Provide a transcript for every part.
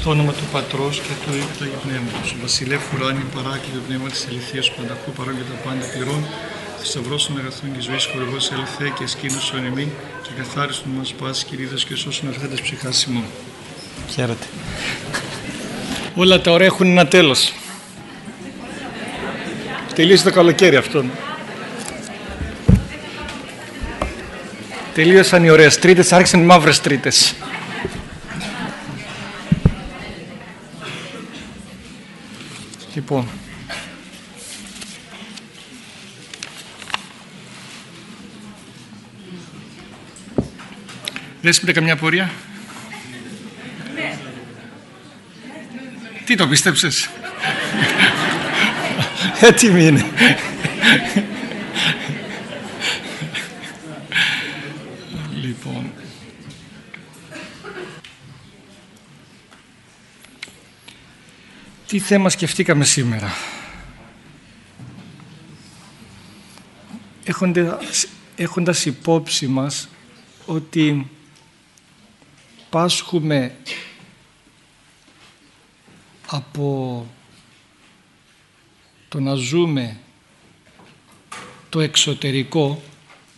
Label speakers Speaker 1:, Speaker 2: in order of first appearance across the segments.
Speaker 1: Στο όνομα του Πατρός και του Υιού και του Αγίου Πνεύματος. Βασιλεύ ουράνι παράκλητο πνεύμα της αληθείας πανταχού παρόν και τα πάντα πληρών. Θησαυρός των αγαθών και ζωής χορηγός ελθέ και σκήνωσον εμήν και καθάριστον μας πάσης κυρίδας και σώσον αρχέντες ψυχάς ημών. Χαίρετε. Όλα τα ωραία έχουν ένα τέλος. Τελείωσε το καλοκαίρι αυτό. Τελείωσαν οι ωραίες τρίτες, άρχισαν οι μαύρες τρίτες. Λοιπόν. Δεν σπίτε καμιά πορεία; Τι το πίστεψες; Έτοιμη είναι. λοιπόν. Τι θέμα σκεφτήκαμε σήμερα; Έχοντας, έχοντας υπόψη μας ότι πάσχουμε από το να ζούμε το εξωτερικό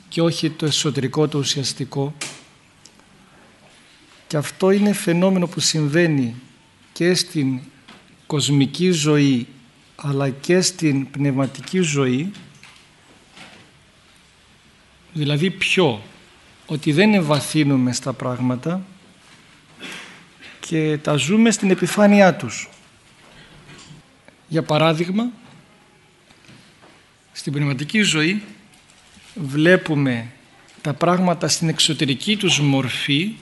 Speaker 1: και όχι το εσωτερικό, το ουσιαστικό και αυτό είναι φαινόμενο που συμβαίνει και στην κοσμική ζωή αλλά και στην πνευματική ζωή δηλαδή ποιο ότι δεν ευαθύνουμε στα πράγματα και τα ζούμε στην επιφάνειά τους. Για παράδειγμα στην πνευματική ζωή βλέπουμε τα πράγματα στην εξωτερική τους μορφή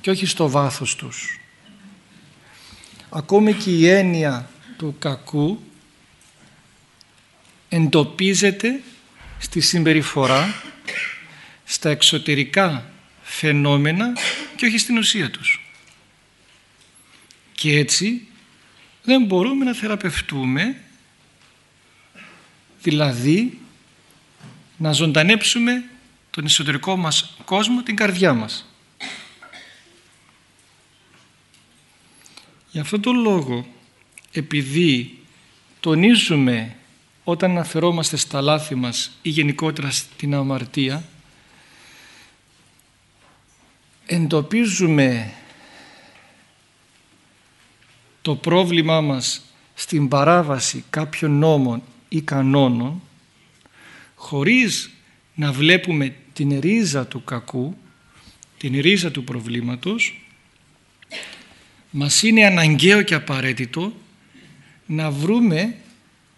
Speaker 1: και όχι στο βάθος τους ακόμη και η έννοια του κακού εντοπίζεται στη συμπεριφορά στα εξωτερικά φαινόμενα και όχι στην ουσία τους. Και έτσι δεν μπορούμε να θεραπευτούμε, δηλαδή να ζωντανέψουμε τον εσωτερικό μας κόσμο, την καρδιά μας. Γι' αυτόν τον λόγο, επειδή τονίζουμε όταν αναφερόμαστε στα λάθη μας ή γενικότερα στην αμαρτία, εντοπίζουμε το πρόβλημά μας στην παράβαση κάποιων νόμων ή κανόνων χωρίς να βλέπουμε την ρίζα του κακού, την ρίζα του προβλήματος μας είναι αναγκαίο και απαραίτητο να βρούμε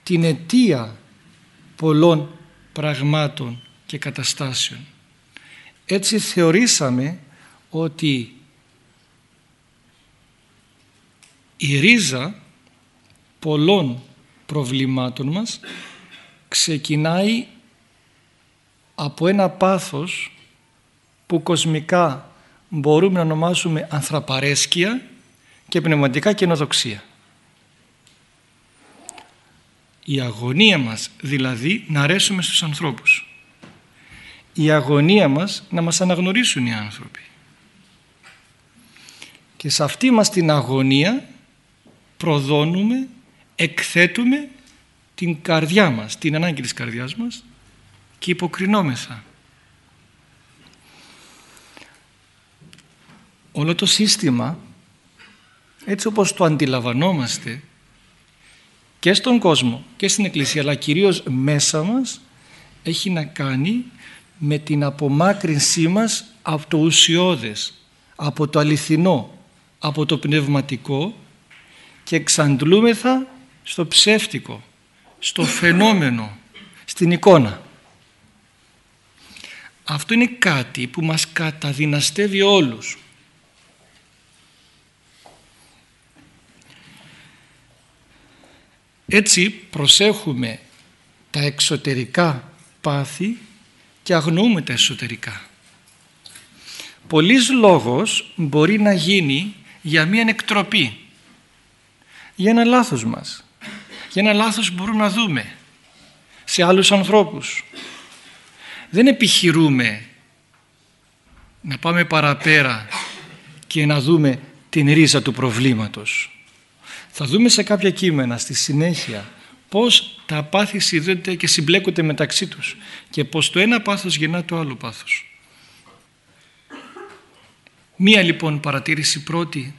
Speaker 1: την αιτία πολλών πραγμάτων και καταστάσεων. Έτσι θεωρήσαμε ότι η ρίζα πολλών προβλημάτων μας ξεκινάει από ένα πάθος που κοσμικά μπορούμε να ονομάσουμε ανθραπαρέσκεια και πνευματικά καινοδοξία. Η αγωνία μας δηλαδή να αρέσουμε στους ανθρώπους. Η αγωνία μας να μας αναγνωρίσουν οι άνθρωποι. Και σε αυτή μας την αγωνία προδώνουμε, εκθέτουμε την καρδιά μας, την ανάγκη της καρδιάς μας και υποκρινόμεθα. Όλο το σύστημα έτσι όπως το αντιλαμβανόμαστε και στον κόσμο και στην Εκκλησία αλλά κυρίως μέσα μας έχει να κάνει με την απομάκρυνσή μας από το ουσιώδες, από το αληθινό, από το πνευματικό και εξαντλούμεθα στο ψεύτικο, στο φαινόμενο, στην εικόνα. Αυτό είναι κάτι που μας καταδυναστεύει όλους. Έτσι προσέχουμε τα εξωτερικά πάθη και αγνοούμε τα εσωτερικά. Πολλής λόγος μπορεί να γίνει για μία εκτροπή, για ένα λάθος μας, για ένα λάθος που μπορούμε να δούμε σε άλλους ανθρώπους. Δεν επιχειρούμε να πάμε παραπέρα και να δούμε την ρίζα του προβλήματος. Θα δούμε σε κάποια κείμενα στη συνέχεια πώς τα πάθη συνδέονται και συμπλέκονται μεταξύ τους και πως το ένα πάθος γεννά το άλλο πάθος. Μία λοιπόν παρατήρηση πρώτη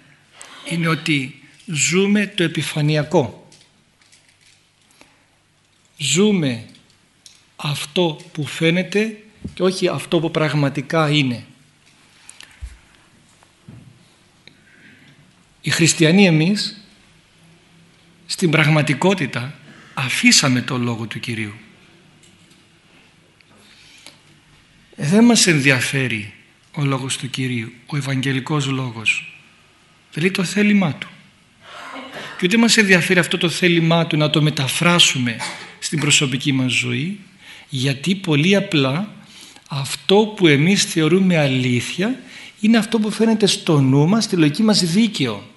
Speaker 1: είναι ότι ζούμε το επιφανειακό. Ζούμε αυτό που φαίνεται και όχι αυτό που πραγματικά είναι. Οι χριστιανοί εμείς στην πραγματικότητα αφήσαμε το Λόγο του Κυρίου. Δεν μας ενδιαφέρει ο Λόγος του Κυρίου, ο Ευαγγελικός Λόγος. Δηλαδή το θέλημά Του. Και ούτε μας ενδιαφέρει αυτό το θέλημά Του να το μεταφράσουμε στην προσωπική μας ζωή, γιατί πολύ απλά αυτό που εμείς θεωρούμε αλήθεια είναι αυτό που φαίνεται στο νου μας, στη λογική μας δίκαιο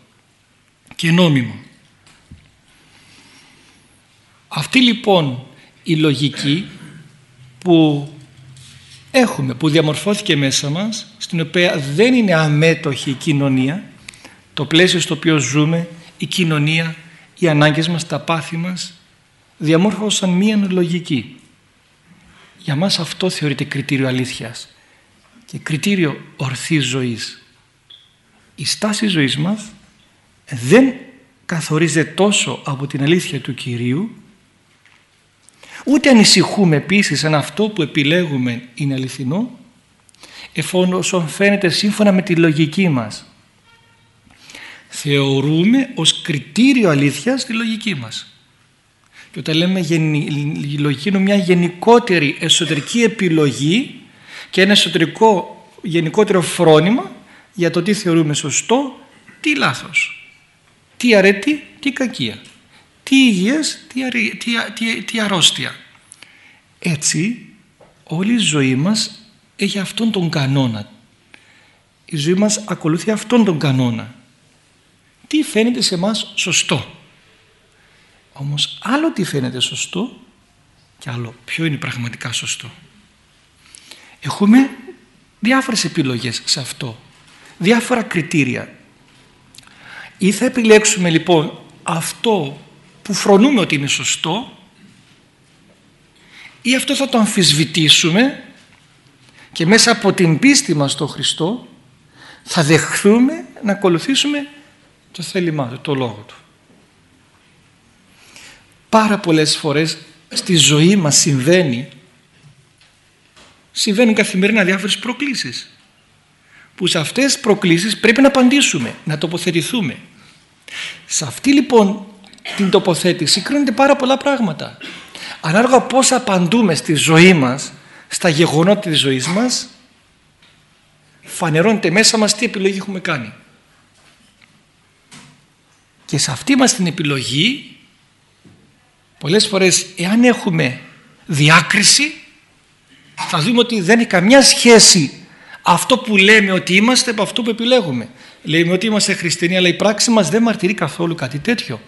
Speaker 1: και νόμιμο. Αυτή λοιπόν η λογική που έχουμε, που διαμορφώθηκε μέσα μας, στην οποία δεν είναι αμέτωχη η κοινωνία, το πλαίσιο στο οποίο ζούμε, η κοινωνία, οι ανάγκες μας, τα πάθη μας, διαμόρφωσαν μία λογική. Για μας αυτό θεωρείται κριτήριο αλήθειας και κριτήριο ορθής ζωής. Η στάση ζωής μας δεν καθορίζεται τόσο από την αλήθεια του Κυρίου ούτε ανησυχούμε επίσης αν αυτό που επιλέγουμε είναι αληθινό εφόσον φαίνεται σύμφωνα με τη λογική μας. Θεωρούμε ως κριτήριο αλήθειας τη λογική μας. Και όταν λέμε η λογική είναι μια γενικότερη εσωτερική επιλογή και ένα εσωτερικό γενικότερο φρόνημα για το τι θεωρούμε σωστό, τι λάθος, τι αρέτη, τι κακία, τι υγιές, τι, αρι, τι, τι, αρρώστια. Έτσι όλη η ζωή μας έχει αυτόν τον κανόνα. Η ζωή μας ακολουθεί αυτόν τον κανόνα. Τι φαίνεται σε μας σωστό; Όμως άλλο τι φαίνεται σωστό και άλλο ποιο είναι πραγματικά σωστό. Έχουμε διάφορες επιλογές σε αυτό. Διάφορα κριτήρια. Ή θα επιλέξουμε λοιπόν αυτό που φρονούμε ότι είναι σωστό ή αυτό θα το αμφισβητήσουμε και μέσα από την πίστη μας στο Χριστό θα δεχθούμε να ακολουθήσουμε το θέλημά του, το λόγο του πάρα πολλές φορές στη ζωή μας συμβαίνει συμβαίνουν καθημερινά διάφορες προκλήσεις που σε αυτές τις προκλήσεις πρέπει να απαντήσουμε, να τοποθετηθούμε. Σε αυτή λοιπόν την τοποθέτηση κρίνονται πάρα πολλά πράγματα. Ανάλογα πώς απαντούμε στη ζωή μας, στα γεγονότα της ζωής μας, φανερώνεται μέσα μας τι επιλογή έχουμε κάνει. Και σε αυτή μας την επιλογή πολλές φορές εάν έχουμε διάκριση θα δούμε ότι δεν έχει καμιά σχέση αυτό που λέμε ότι είμαστε από αυτό που επιλέγουμε. Λέμε ότι είμαστε χριστιανοί αλλά η πράξη μας δεν μαρτυρεί καθόλου κάτι τέτοιο.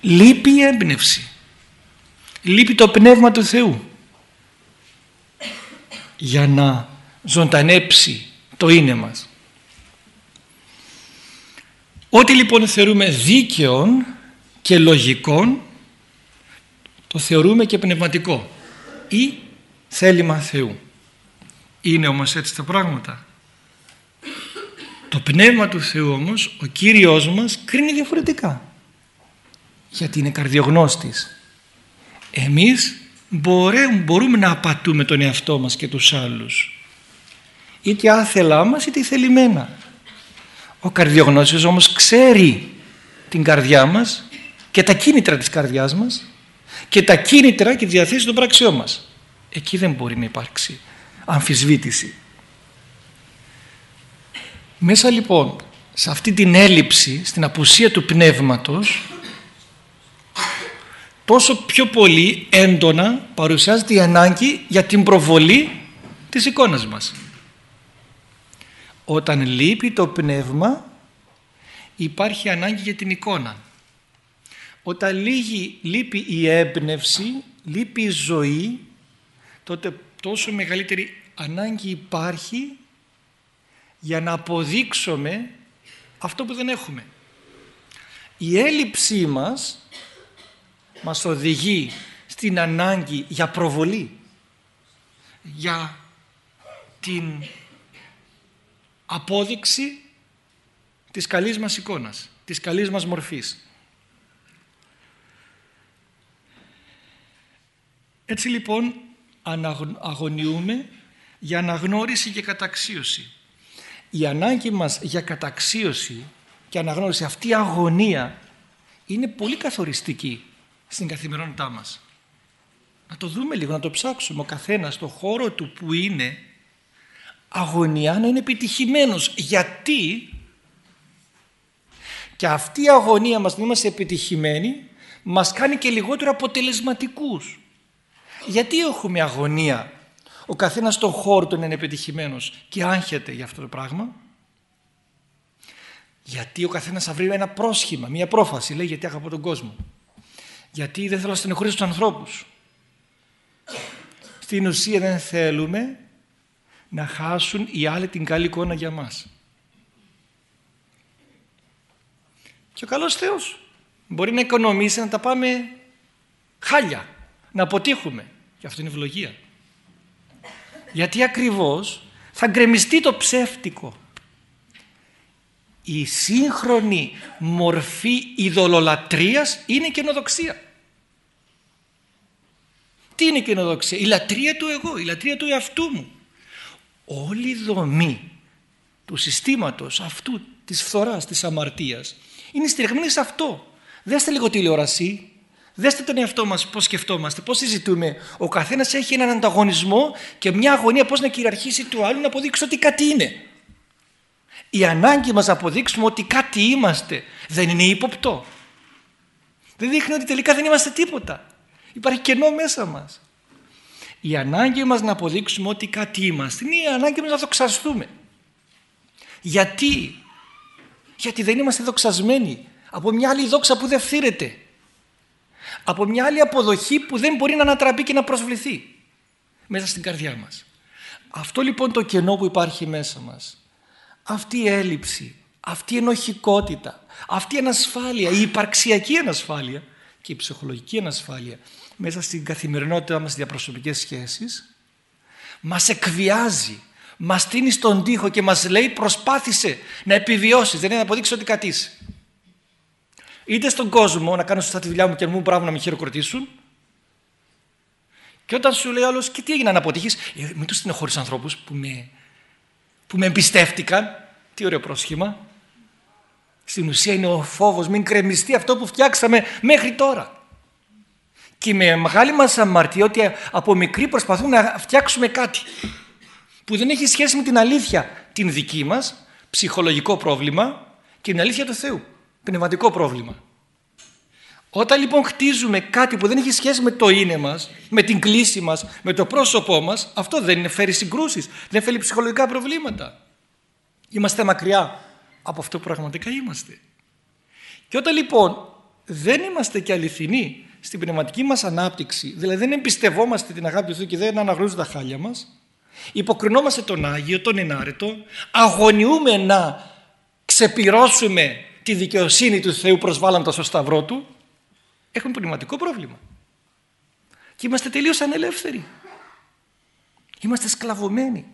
Speaker 1: Λείπει η έμπνευση. Λείπει το Πνεύμα του Θεού για να ζωντανέψει το είναι μας. Ό,τι λοιπόν θεωρούμε δίκαιον και λογικών το θεωρούμε και πνευματικό ή θέλημα Θεού. Είναι όμως έτσι τα πράγματα. Το Πνεύμα του Θεού όμως, ο Κύριος μας κρίνει διαφορετικά. Γιατί είναι καρδιογνώστης. Εμείς μπορούμε να απατούμε τον εαυτό μας και τους άλλους. Είτε άθελά μας είτε θελημένα. Ο καρδιογνώσιος όμως ξέρει την καρδιά μας και τα κίνητρα της καρδιάς μας και τα κίνητρα και τη διαθέση των πράξεών μας. Εκεί δεν μπορεί να υπάρξει αμφισβήτηση. Μέσα λοιπόν σε αυτή την έλλειψη, στην απουσία του πνεύματος τόσο πιο πολύ έντονα παρουσιάζεται η ανάγκη για την προβολή της εικόνας μας. Όταν λείπει το πνεύμα υπάρχει ανάγκη για την εικόνα. Όταν λίγη, λείπει η έμπνευση, λείπει η ζωή, τότε τόσο μεγαλύτερη ανάγκη υπάρχει για να αποδείξουμε αυτό που δεν έχουμε. Η έλλειψή μας μας οδηγεί στην ανάγκη για προβολή, για την απόδειξη της καλής μας εικόνας, της καλής μας μορφής. Έτσι λοιπόν αγωνιούμε για αναγνώριση και καταξίωση. Η ανάγκη μας για καταξίωση και αναγνώριση, αυτή η αγωνία είναι πολύ καθοριστική στην καθημερινότητά μας. Να το δούμε λίγο, να το ψάξουμε ο καθένας στο χώρο του που είναι αγωνία να είναι επιτυχημένος. Γιατί; Και αυτή η αγωνία μας να είμαστε επιτυχημένοι μας κάνει και λιγότερο αποτελεσματικούς. Γιατί έχουμε αγωνία; Ο καθένας στον χώρο του είναι επιτυχημένος και άγχεται για αυτό το πράγμα. Γιατί ο καθένας θα βρει ένα πρόσχημα, μια πρόφαση. Λέει γιατί αγαπώ τον κόσμο. Γιατί δεν θέλω να στενοχωρήσω τους ανθρώπους. Στην ουσία δεν θέλουμε να χάσουν οι άλλοι την καλή εικόνα για μας. Και ο καλός Θεός μπορεί να οικονομήσει να τα πάμε χάλια, να αποτύχουμε. Και αυτό είναι ευλογία. Γιατί ακριβώς θα γκρεμιστεί το ψεύτικο. Η σύγχρονη μορφή ειδωλολατρίας είναι η καινοδοξία. Τι είναι η καινοδοξία, η λατρεία του εγώ, η λατρεία του εαυτού μου. Όλη η δομή του συστήματος αυτού της φθοράς, της αμαρτίας είναι στηριγμένη σε αυτό. Δέστε λίγο τηλεόραση, Δέστε τον εαυτό μας πώς σκεφτόμαστε, πώς συζητούμε. Ο καθένας έχει έναν ανταγωνισμό και μια αγωνία πώς να κυριαρχήσει του άλλου να αποδείξει ότι κάτι είναι. Η ανάγκη μας να αποδείξουμε ότι κάτι είμαστε δεν είναι ύποπτο. Δεν δείχνει ότι τελικά δεν είμαστε τίποτα. Υπάρχει κενό μέσα μας. Η ανάγκη μας να αποδείξουμε ότι κάτι είμαστε είναι η ανάγκη μας να δοξαστούμε. Γιατί; Γιατί δεν είμαστε δοξασμένοι από μια άλλη δόξα που δεν φθήρεται από μια άλλη αποδοχή που δεν μπορεί να ανατραπεί και να προσβληθεί μέσα στην καρδιά μας. Αυτό λοιπόν το κενό που υπάρχει μέσα μας, αυτή η έλλειψη, αυτή η ενοχικότητα, αυτή η ανασφάλεια, η υπαρξιακή ανασφάλεια και η ψυχολογική ανασφάλεια μέσα στην καθημερινότητά μας διαπροσωπικές σχέσεις μας εκβιάζει, μας στείνει στον τοίχο και μας λέει προσπάθησε να επιβιώσεις, δεν είναι να αποδείξεις ότι κατήσει είτε στον κόσμο να κάνω σωστά τη δουλειά μου και να μου πράγμα να με χειροκροτήσουν. Και όταν σου λέει άλλος, και τι έγινε να αποτύχει, ε, μην τους στενοχωρείς ανθρώπους που με, που με εμπιστεύτηκαν. Τι ωραίο πρόσχημα. Στην ουσία είναι ο φόβος, μην κρεμιστεί αυτό που φτιάξαμε μέχρι τώρα. Και με μεγάλη μας αμαρτία ότι από μικρή προσπαθούμε να φτιάξουμε κάτι που δεν έχει σχέση με την αλήθεια την δική μας, ψυχολογικό πρόβλημα και την αλήθεια του Θεού πνευματικό πρόβλημα. Όταν λοιπόν χτίζουμε κάτι που δεν έχει σχέση με το είναι μας, με την κλίση μας, με το πρόσωπό μας, αυτό δεν φέρει συγκρούσεις, δεν φέρει ψυχολογικά προβλήματα. Είμαστε μακριά από αυτό που πραγματικά είμαστε. Και όταν λοιπόν δεν είμαστε και αληθινοί στην πνευματική μας ανάπτυξη, δηλαδή δεν εμπιστευόμαστε την αγάπη του Θεού και δεν αναγνωρίζουμε τα χάλια μας, υποκρινόμαστε τον Άγιο, τον Ενάρετο, αγωνιούμε να ξεπληρώσουμε τη δικαιοσύνη του Θεού προσβάλλοντας στο σταυρό του έχουν πνευματικό πρόβλημα. Και είμαστε τελείως ανελεύθεροι. Είμαστε σκλαβωμένοι.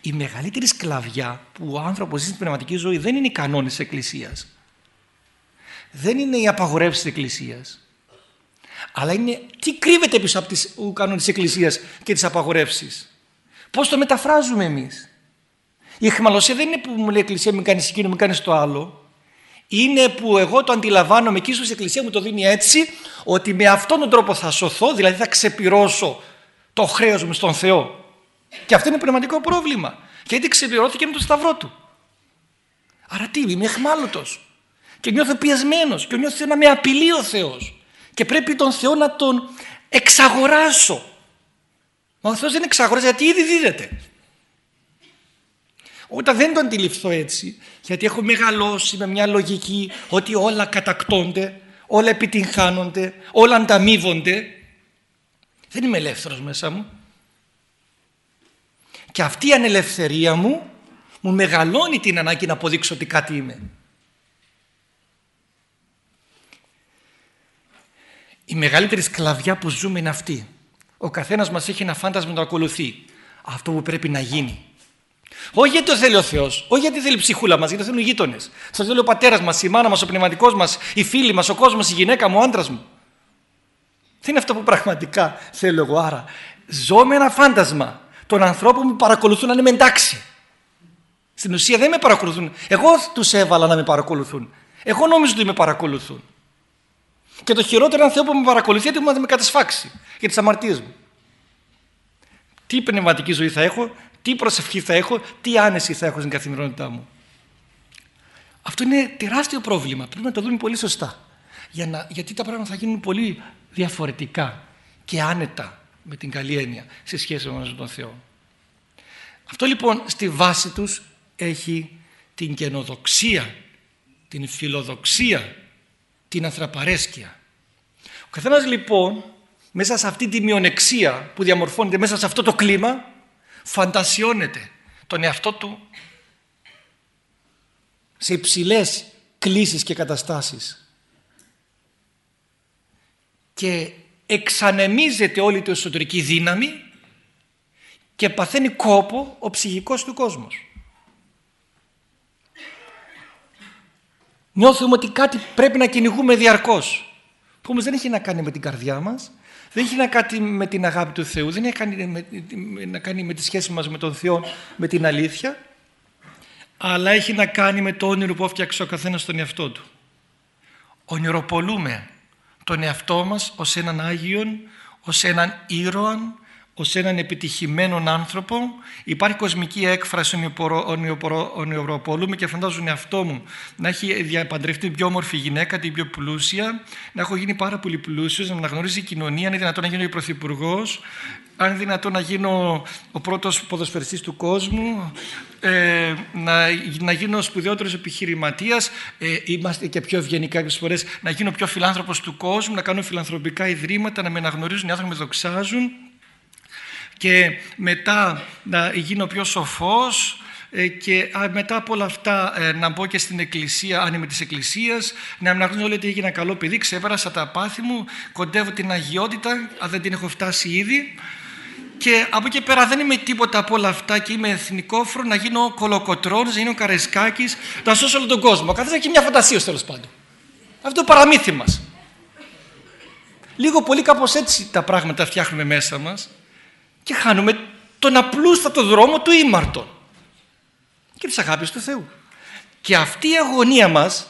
Speaker 1: Η μεγαλύτερη σκλαβιά που ο άνθρωπος ζει στην πνευματική ζωή δεν είναι οι κανόνες της Εκκλησίας. Δεν είναι οι απαγορεύσεις της Εκκλησίας. Αλλά είναι τι κρύβεται πίσω από τις κανόνες της Εκκλησίας και τις απαγορεύσεις. Πώς το μεταφράζουμε εμείς. Η εχμαλωσία δεν είναι που μου λέει η Εκκλησία μην κάνεις εκείνο, μην κάνεις το άλλο είναι που εγώ το αντιλαμβάνομαι και ίσως η Εκκλησία μου το δίνει έτσι ότι με αυτόν τον τρόπο θα σωθώ, δηλαδή θα ξεπληρώσω το χρέος μου στον Θεό. Και αυτό είναι πνευματικό πρόβλημα. Γιατί ξεπληρώθηκε με το σταυρό του. Άρα τι, είμαι εχμάλωτος. Και νιώθω πιεσμένος και νιώθω να με απειλεί ο Θεός. Και πρέπει τον Θεό να τον εξαγοράσω. Μα ο Θεός δεν εξαγοράζει γιατί ήδη δίδεται. Όταν δεν το αντιληφθώ έτσι, γιατί έχω μεγαλώσει με μια λογική ότι όλα κατακτώνται, όλα επιτυγχάνονται, όλα ανταμείβονται, δεν είμαι ελεύθερος μέσα μου. Και αυτή η ανελευθερία μου Μου μεγαλώνει την ανάγκη να αποδείξω ότι κάτι είμαι. Η μεγαλύτερη σκλαβιά που ζούμε είναι αυτή. Ο καθένας μας έχει ένα φάντασμα να το ακολουθεί. Αυτό που πρέπει να γίνει. Όχι γιατί το θέλει ο Θεός, όχι γιατί θέλει η ψυχούλα μας, γιατί το θέλουν οι γείτονες. Σας θέλει ο πατέρας μας, η μάνα μας, ο πνευματικός μας, οι φίλοι μας, ο κόσμος, η γυναίκα μου, ο άντρας μου. Τι είναι αυτό που πραγματικά θέλω εγώ. Άρα, ζω με ένα φάντασμα των ανθρώπων που παρακολουθούν να είμαι εντάξει. Στην ουσία δεν με παρακολουθούν. Εγώ τους έβαλα να με παρακολουθούν. Εγώ νόμιζα ότι με παρακολουθούν. Και το χειρότερο είναι Θεό που με παρακολουθεί γιατί μου να με κατασφάξει για τις αμαρτίες μου. Τι πνευματική ζωή θα έχω, τι προσευχή θα έχω, τι άνεση θα έχω στην καθημερινότητά μου. Αυτό είναι τεράστιο πρόβλημα. Πρέπει να το δούμε πολύ σωστά. Για να, γιατί τα πράγματα θα γίνουν πολύ διαφορετικά και άνετα με την καλή έννοια σε σχέση με τον Θεό. Αυτό λοιπόν στη βάση τους έχει την καινοδοξία, την φιλοδοξία, την ανθραπαρέσκεια. Ο καθένας λοιπόν μέσα σε αυτή τη μειονεξία που διαμορφώνεται μέσα σε αυτό το κλίμα φαντασιώνεται τον εαυτό του σε υψηλές κλίσεις και καταστάσεις και εξανεμίζεται όλη την εσωτερική δύναμη και παθαίνει κόπο ο ψυχικός του κόσμος. Νιώθουμε ότι κάτι πρέπει να κυνηγούμε διαρκώς. Που όμως δεν έχει να κάνει με την καρδιά μας, δεν έχει να κάνει με την αγάπη του Θεού, δεν έχει να κάνει με τη σχέση μας με τον Θεό, με την αλήθεια, αλλά έχει να κάνει με το όνειρο που έφτιαξε ο καθένας στον εαυτό του. Ονειροπολούμε τον εαυτό μας ως έναν Άγιον, ως έναν ήρωα, ως έναν επιτυχημένο άνθρωπο. Υπάρχει κοσμική έκφραση ονειοπολούμε και φαντάζομαι εαυτό μου να έχει διαπαντρευτεί την πιο όμορφη γυναίκα, την πιο πλούσια, να έχω γίνει πάρα πολύ πλούσιος, να αναγνωρίζει η κοινωνία, αν είναι δυνατόν να γίνω ο πρωθυπουργός, αν είναι δυνατόν να γίνω ο πρώτος ποδοσφαιριστής του κόσμου, ε, να, να γίνω ο σπουδαιότερος επιχειρηματίας, ε, είμαστε και πιο ευγενικά κάποιες φορές, να γίνω πιο φιλάνθρωπος του κόσμου, να κάνω φιλανθρωπικά ιδρύματα, να με αναγνωρίζουν, οι άνθρωποι με δοξάζουν και μετά να γίνω πιο σοφός ε, και μετά από όλα αυτά ε, να μπω και στην εκκλησία, αν είμαι της εκκλησίας, να αναγνωρίζω όλοι ότι έγινα καλό παιδί, ξέβρασα τα πάθη μου, κοντεύω την αγιότητα, αν δεν την έχω φτάσει ήδη και από εκεί πέρα δεν είμαι τίποτα από όλα αυτά και είμαι εθνικόφρο να γίνω κολοκοτρώνης, να γίνω καρεσκάκης, να σώσω όλο τον κόσμο. Καθένα έχει μια φαντασία τέλος πάντων. Αυτό το παραμύθι μας. Λίγο πολύ κάπως έτσι τα πράγματα φτιάχνουμε μέσα μας και χάνουμε τον απλούστατο δρόμο του ήμαρτον και της αγάπης του Θεού. Και αυτή η αγωνία μας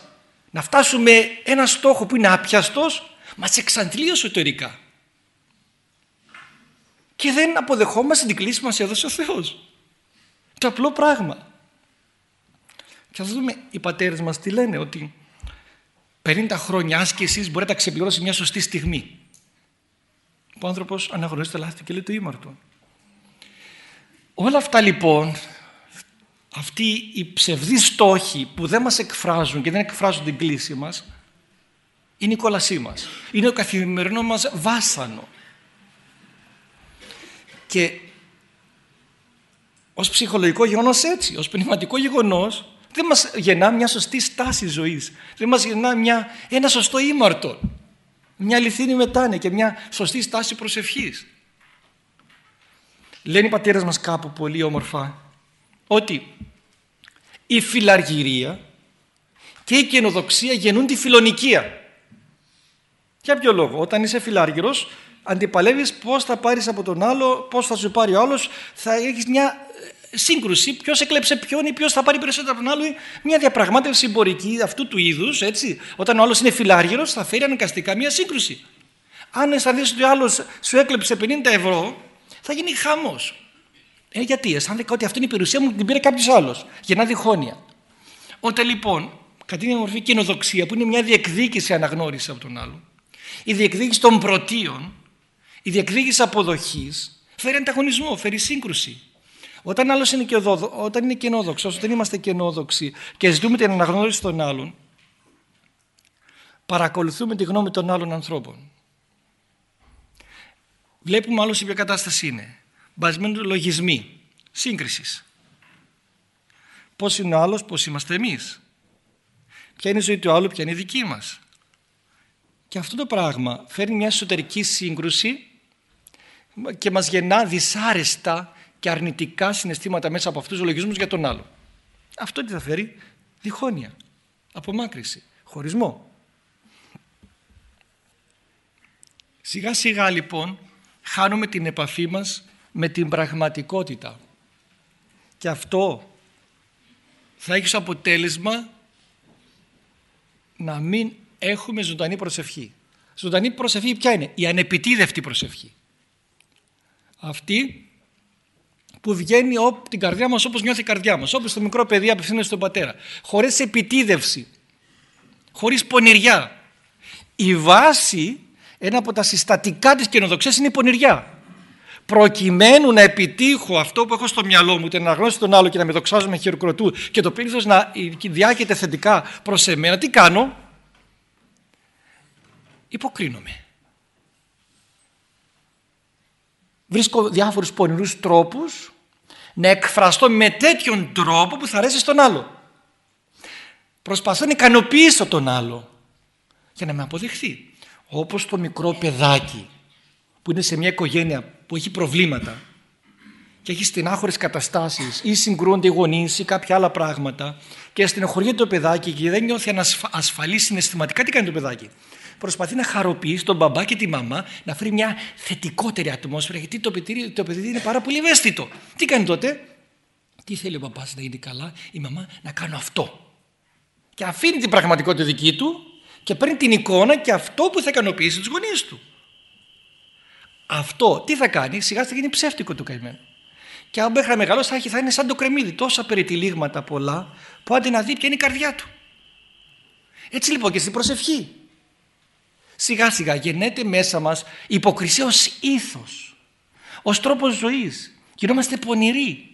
Speaker 1: να φτάσουμε ένα στόχο που είναι άπιαστος μας εξαντλεί εσωτερικά. Και δεν αποδεχόμαστε την κλίση μας έδωσε ο Θεός. Το απλό πράγμα. Και θα δούμε οι πατέρες μας τι λένε ότι 50 χρόνια άσκησης μπορεί να τα ξεπληρώσει μια σωστή στιγμή. Ο άνθρωπος αναγνωρίζει τα λάθη και λέει το ήμαρτο. Όλα αυτά λοιπόν, αυτοί οι ψευδοί στόχοι που δεν μας εκφράζουν και δεν εκφράζουν την κλίση μας, είναι η κόλασή μας. Είναι ο καθημερινός μας βάσανο. Και ως ψυχολογικό γεγονός έτσι, ως πνευματικό γεγονός, δεν μας γεννά μια σωστή στάση ζωής. Δεν μας γεννά μια, ένα σωστό ήμαρτο. Μια αληθινή μετάνοια και μια σωστή στάση προσευχής. Λένε οι πατέρες μας κάπου πολύ όμορφα ότι η φιλαργυρία και η καινοδοξία γεννούν τη φιλονικία. Για ποιο λόγο; Όταν είσαι φιλάργυρος αντιπαλεύεις πώς θα πάρεις από τον άλλο, πώς θα σου πάρει ο άλλος, θα έχεις μια ε, σύγκρουση, ποιος έκλεψε ποιον ή ποιος θα πάρει περισσότερο από τον άλλο, μια διαπραγμάτευση εμπορική αυτού του είδους. Όταν ο άλλος είναι φιλάργυρος, θα φέρει αναγκαστικά μια σύγκρουση. Αν αισθανθείς ότι ο άλλος σου έκλεψε 50 ευρώ, θα γίνει χαμός. Ε, γιατί, αισθάνθηκα ότι αυτή είναι η περιουσία μου και την πήρε κάποιος άλλος. Γεννά διχόνοια. Όταν λοιπόν, κατά την μορφή κοινοδοξία, που είναι μια διεκδίκηση αναγνώρισης από τον άλλο, η διεκδίκηση των πρωτείων, η διεκδίκηση αποδοχής, φέρει ανταγωνισμό, φέρει σύγκρουση. Όταν άλλος είναι, καινοδο... όταν είναι καινόδοξο, όταν είμαστε καινόδοξοι και ζητούμε την αναγνώριση των άλλων, παρακολουθούμε τη γνώμη των άλλων ανθρώπων. Βλέπουμε άλλο σε ποια κατάσταση είναι. Μπασμένοι λογισμοί σύγκρισης. πώς είναι ο άλλος, πώς είμαστε εμείς. Ποια είναι η ζωή του άλλου, ποια είναι η δική μας. Και αυτό το πράγμα φέρνει μια εσωτερική σύγκρουση και μας γεννά δυσάρεστα και αρνητικά συναισθήματα μέσα από αυτούς τους λογισμούς για τον άλλο. Αυτό τι θα φέρει, διχόνοια, απομάκρυση, χωρισμό. Σιγά σιγά λοιπόν χάνουμε την επαφή μας με την πραγματικότητα και αυτό θα έχει ως αποτέλεσμα να μην έχουμε ζωντανή προσευχή. Ζωντανή προσευχή ποια είναι, η ανεπιτίδευτη προσευχή. Αυτή που βγαίνει από την καρδιά μας όπως νιώθει η καρδιά μας, όπως το μικρό παιδί απευθύνεται στον πατέρα, χωρίς επιτίδευση, χωρίς πονηριά. Η βάση, ένα από τα συστατικά της καινοδοξίας είναι η πονηριά. Προκειμένου να επιτύχω αυτό που έχω στο μυαλό μου, την αναγνώριση τον άλλο και να με δοξάζω με χειροκροτού και το πίνθος να διάγεται θετικά προς εμένα, τι κάνω, υποκρίνομαι. Βρίσκω διάφορους πονηρούς τρόπους να εκφραστώ με τέτοιον τρόπο που θα αρέσει στον άλλο. Προσπαθώ να ικανοποιήσω τον άλλο για να με αποδεχθεί. Όπως το μικρό παιδάκι που είναι σε μια οικογένεια που έχει προβλήματα και έχει στενάχωρες καταστάσεις ή συγκρούονται οι γονείς ή κάποια άλλα πράγματα και στενοχωριέται το παιδάκι και δεν νιώθει ασφαλή συναισθηματικά, τι κάνει το παιδάκι; Προσπαθεί να χαροποιήσει τον μπαμπά και τη μαμά να φέρει μια θετικότερη ατμόσφαιρα γιατί το παιδί, το παιδί είναι πάρα πολύ ευαίσθητο. Τι κάνει τότε, τι θέλει ο μπαμπάς να γίνει καλά, η μαμά να κάνω αυτό. Και αφήνει την πραγματικότητα δική του και παίρνει την εικόνα και αυτό που θα ικανοποιήσει τους γονείς του. Αυτό τι θα κάνει, σιγά θα γίνει ψεύτικο του καημένο. Και αν μέχρι να μεγαλώσει θα είναι σαν το κρεμμύδι, τόσα περιτυλίγματα πολλά, που άντε να δει ποια είναι η καρδιά του. Έτσι λοιπόν και στην προσευχή σιγά σιγά γεννέται μέσα μας υποκρισία ως ήθος, ως τρόπος ζωής. Γινόμαστε πονηροί.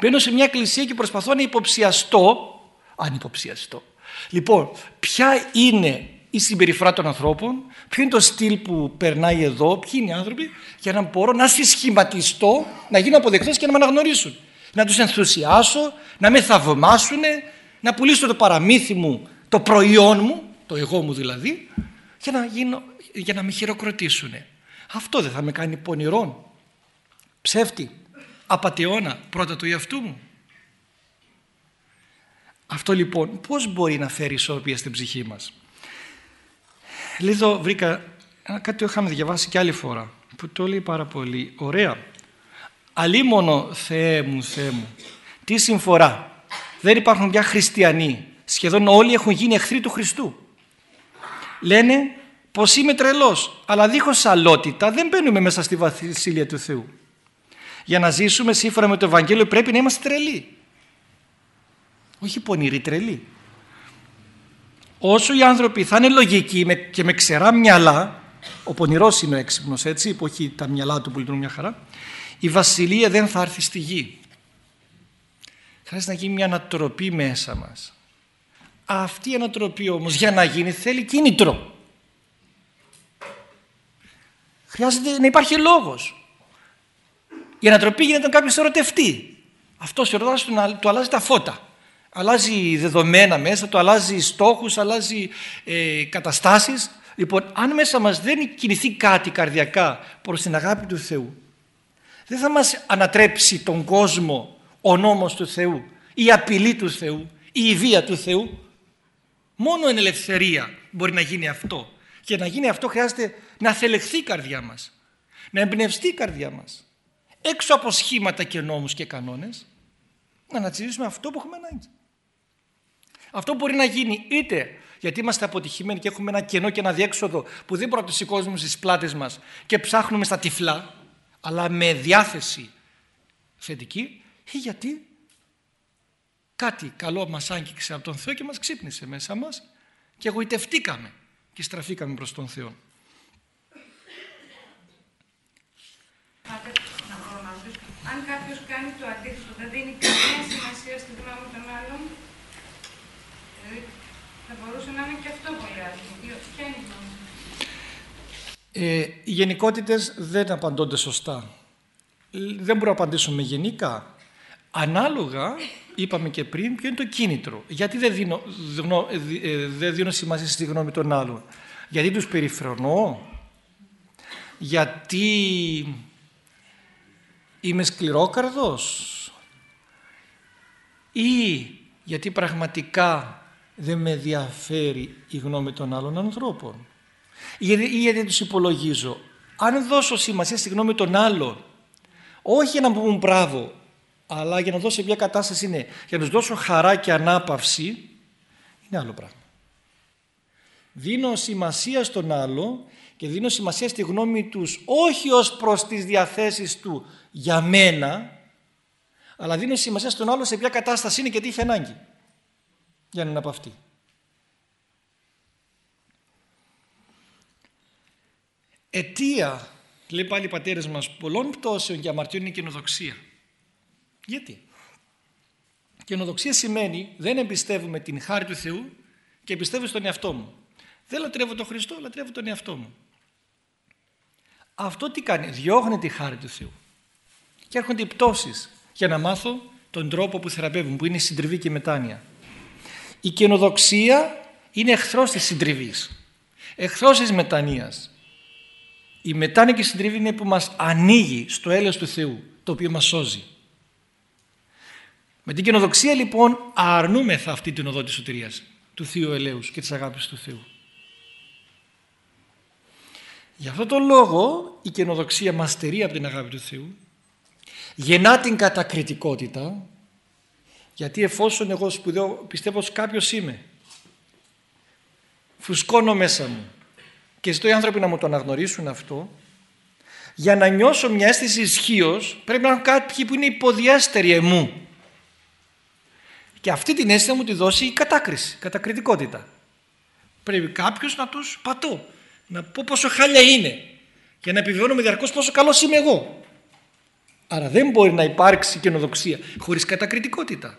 Speaker 1: Μπαίνω σε μια εκκλησία και προσπαθώ να υποψιαστώ, αν υποψιαστώ. Λοιπόν, ποια είναι η συμπεριφορά των ανθρώπων, ποιο είναι το στυλ που περνάει εδώ, ποιοι είναι οι άνθρωποι, για να μπορώ να συσχηματιστώ, να γίνω αποδεκτός και να με αναγνωρίσουν. Να τους ενθουσιάσω, να με θαυμάσουν, να πουλήσω το παραμύθι μου, το προϊόν μου, το εγώ μου δηλαδή, για να, γίνω, για να με χειροκροτήσουν. Αυτό δεν θα με κάνει πονηρόν, ψεύτη, απατεώνα πρώτα του εαυτού μου. Αυτό λοιπόν πώς μπορεί να φέρει ισορροπία στην ψυχή μας; Λίγο βρήκα κάτι που είχαμε διαβάσει και άλλη φορά που το λέει πάρα πολύ ωραία. Αλίμονο Θεέ μου, Θεέ μου, τι συμφορά. Δεν υπάρχουν πια χριστιανοί. Σχεδόν όλοι έχουν γίνει εχθροί του Χριστού λένε πως είμαι τρελός, αλλά δίχως αλότητα δεν μπαίνουμε μέσα στη βασίλεια του Θεού. Για να ζήσουμε σύμφωνα με το Ευαγγέλιο πρέπει να είμαστε τρελοί. Όχι πονηροί, τρελοί. Όσο οι άνθρωποι θα είναι λογικοί και με ξερά μυαλά, ο πονηρός είναι ο έξυπνος έτσι, που έχει τα μυαλά του που λειτουργούν μια χαρά, η βασιλεία δεν θα έρθει στη γη. Χρειάζεται να γίνει μια ανατροπή μέσα μας. Αυτή η ανατροπή όμως για να γίνει θέλει κίνητρο. Χρειάζεται να υπάρχει λόγος. Η ανατροπή γίνεται όταν κάποιος ερωτευτεί. Αυτός ερωτάς του, του αλλάζει τα φώτα. Αλλάζει δεδομένα μέσα, του αλλάζει στόχους, αλλάζει ε, καταστάσεις. Λοιπόν, αν μέσα μας δεν κινηθεί κάτι καρδιακά προς την αγάπη του Θεού, δεν θα μας ανατρέψει τον κόσμο ο νόμος του Θεού, η απειλή του Θεού, η βία του Θεού, Μόνο εν ελευθερία μπορεί να γίνει αυτό. Και να γίνει αυτό χρειάζεται να θελεχθεί η καρδιά μας. Να εμπνευστεί η καρδιά μας. Έξω από σχήματα και νόμους και κανόνες να ανατσιζήσουμε αυτό που έχουμε ανάγκη. Αυτό μπορεί να γίνει είτε γιατί είμαστε αποτυχημένοι και έχουμε ένα κενό και ένα διέξοδο που δεν μπορούμε να το σηκώσουμε στις πλάτες μας και ψάχνουμε στα τυφλά αλλά με διάθεση θετική ή γιατί κάτι καλό μας άγγιξε από τον Θεό και μας ξύπνησε μέσα μας και εγωιτευτήκαμε και στραφήκαμε προς τον Θεό.
Speaker 2: Αν κάποιος κάνει το αντίθετο, δεν δίνει καμία σημασία στη γνώμη των άλλων, δηλαδή θα μπορούσε να είναι και αυτό πολύ άσχημο. Ποια είναι η γνώμη
Speaker 1: ε, οι γενικότητες δεν απαντώνται σωστά. Δεν μπορούμε να απαντήσουμε γενικά. Ανάλογα είπαμε και πριν, ποιο είναι το κίνητρο. Γιατί δεν δίνω, ε, δεν δίνω σημασία στη γνώμη των άλλων. Γιατί τους περιφρονώ. Γιατί είμαι σκληρόκαρδος. Ή γιατί πραγματικά δεν με ενδιαφέρει η γνώμη των άλλων ανθρώπων. Ή γιατί τους υπολογίζω. Αν δώσω σημασία στη γνώμη των άλλων, όχι για να μου πούν μπράβο, αλλά για να δώσω μια κατάσταση είναι για να τους δώσω χαρά και ανάπαυση, είναι άλλο πράγμα. Δίνω σημασία στον άλλο και δίνω σημασία στη γνώμη τους όχι ως προς τις διαθέσεις του για μένα, αλλά δίνω σημασία στον άλλο σε ποια κατάσταση είναι και τι έχει ανάγκη για να είναι από αυτή. Αιτία, λέει πάλι οι πατέρες μας, πολλών πτώσεων και αμαρτιών είναι η κοινοδοξία. Γιατί; Κοινοδοξία σημαίνει δεν εμπιστεύουμε την χάρη του Θεού και πιστεύω στον εαυτό μου. Δεν λατρεύω τον Χριστό, λατρεύω τον εαυτό μου. Αυτό τι κάνει, διώχνει τη χάρη του Θεού. Και έρχονται οι πτώσεις για να μάθω τον τρόπο που θεραπεύουν, που είναι η συντριβή και η μετάνοια. Η καινοδοξία είναι εχθρός της συντριβής, εχθρός της μετανοίας. Η μετάνοια και η συντριβή είναι που μας ανοίγει στο έλεος του Θεού, το οποίο μας σώζει. Με την καινοδοξία λοιπόν αρνούμεθα αυτή την οδό της σωτηρίας, του Θείου ελέους και της αγάπης του Θεού. Γι' αυτό το λόγο η καινοδοξία μας στερεί από την αγάπη του Θεού γεννά την κατακριτικότητα γιατί εφόσον εγώ σπουδαιώ, πιστεύω ότι κάποιος είμαι φουσκώνω μέσα μου και ζητώ οι άνθρωποι να μου το αναγνωρίσουν αυτό για να νιώσω μια αίσθηση ισχύως πρέπει να έχουν κάποιοι που είναι υποδιέστεροι εμού και αυτή την αίσθηση μου τη δώσει η κατάκριση, η κατακριτικότητα πρέπει κάποιος να τους πατώ να πω πόσο χάλια είναι για να επιβεβαιώνουμε διαρκώς πόσο καλός είμαι εγώ Άρα δεν μπορεί να υπάρξει καινοδοξία χωρίς κατακριτικότητα.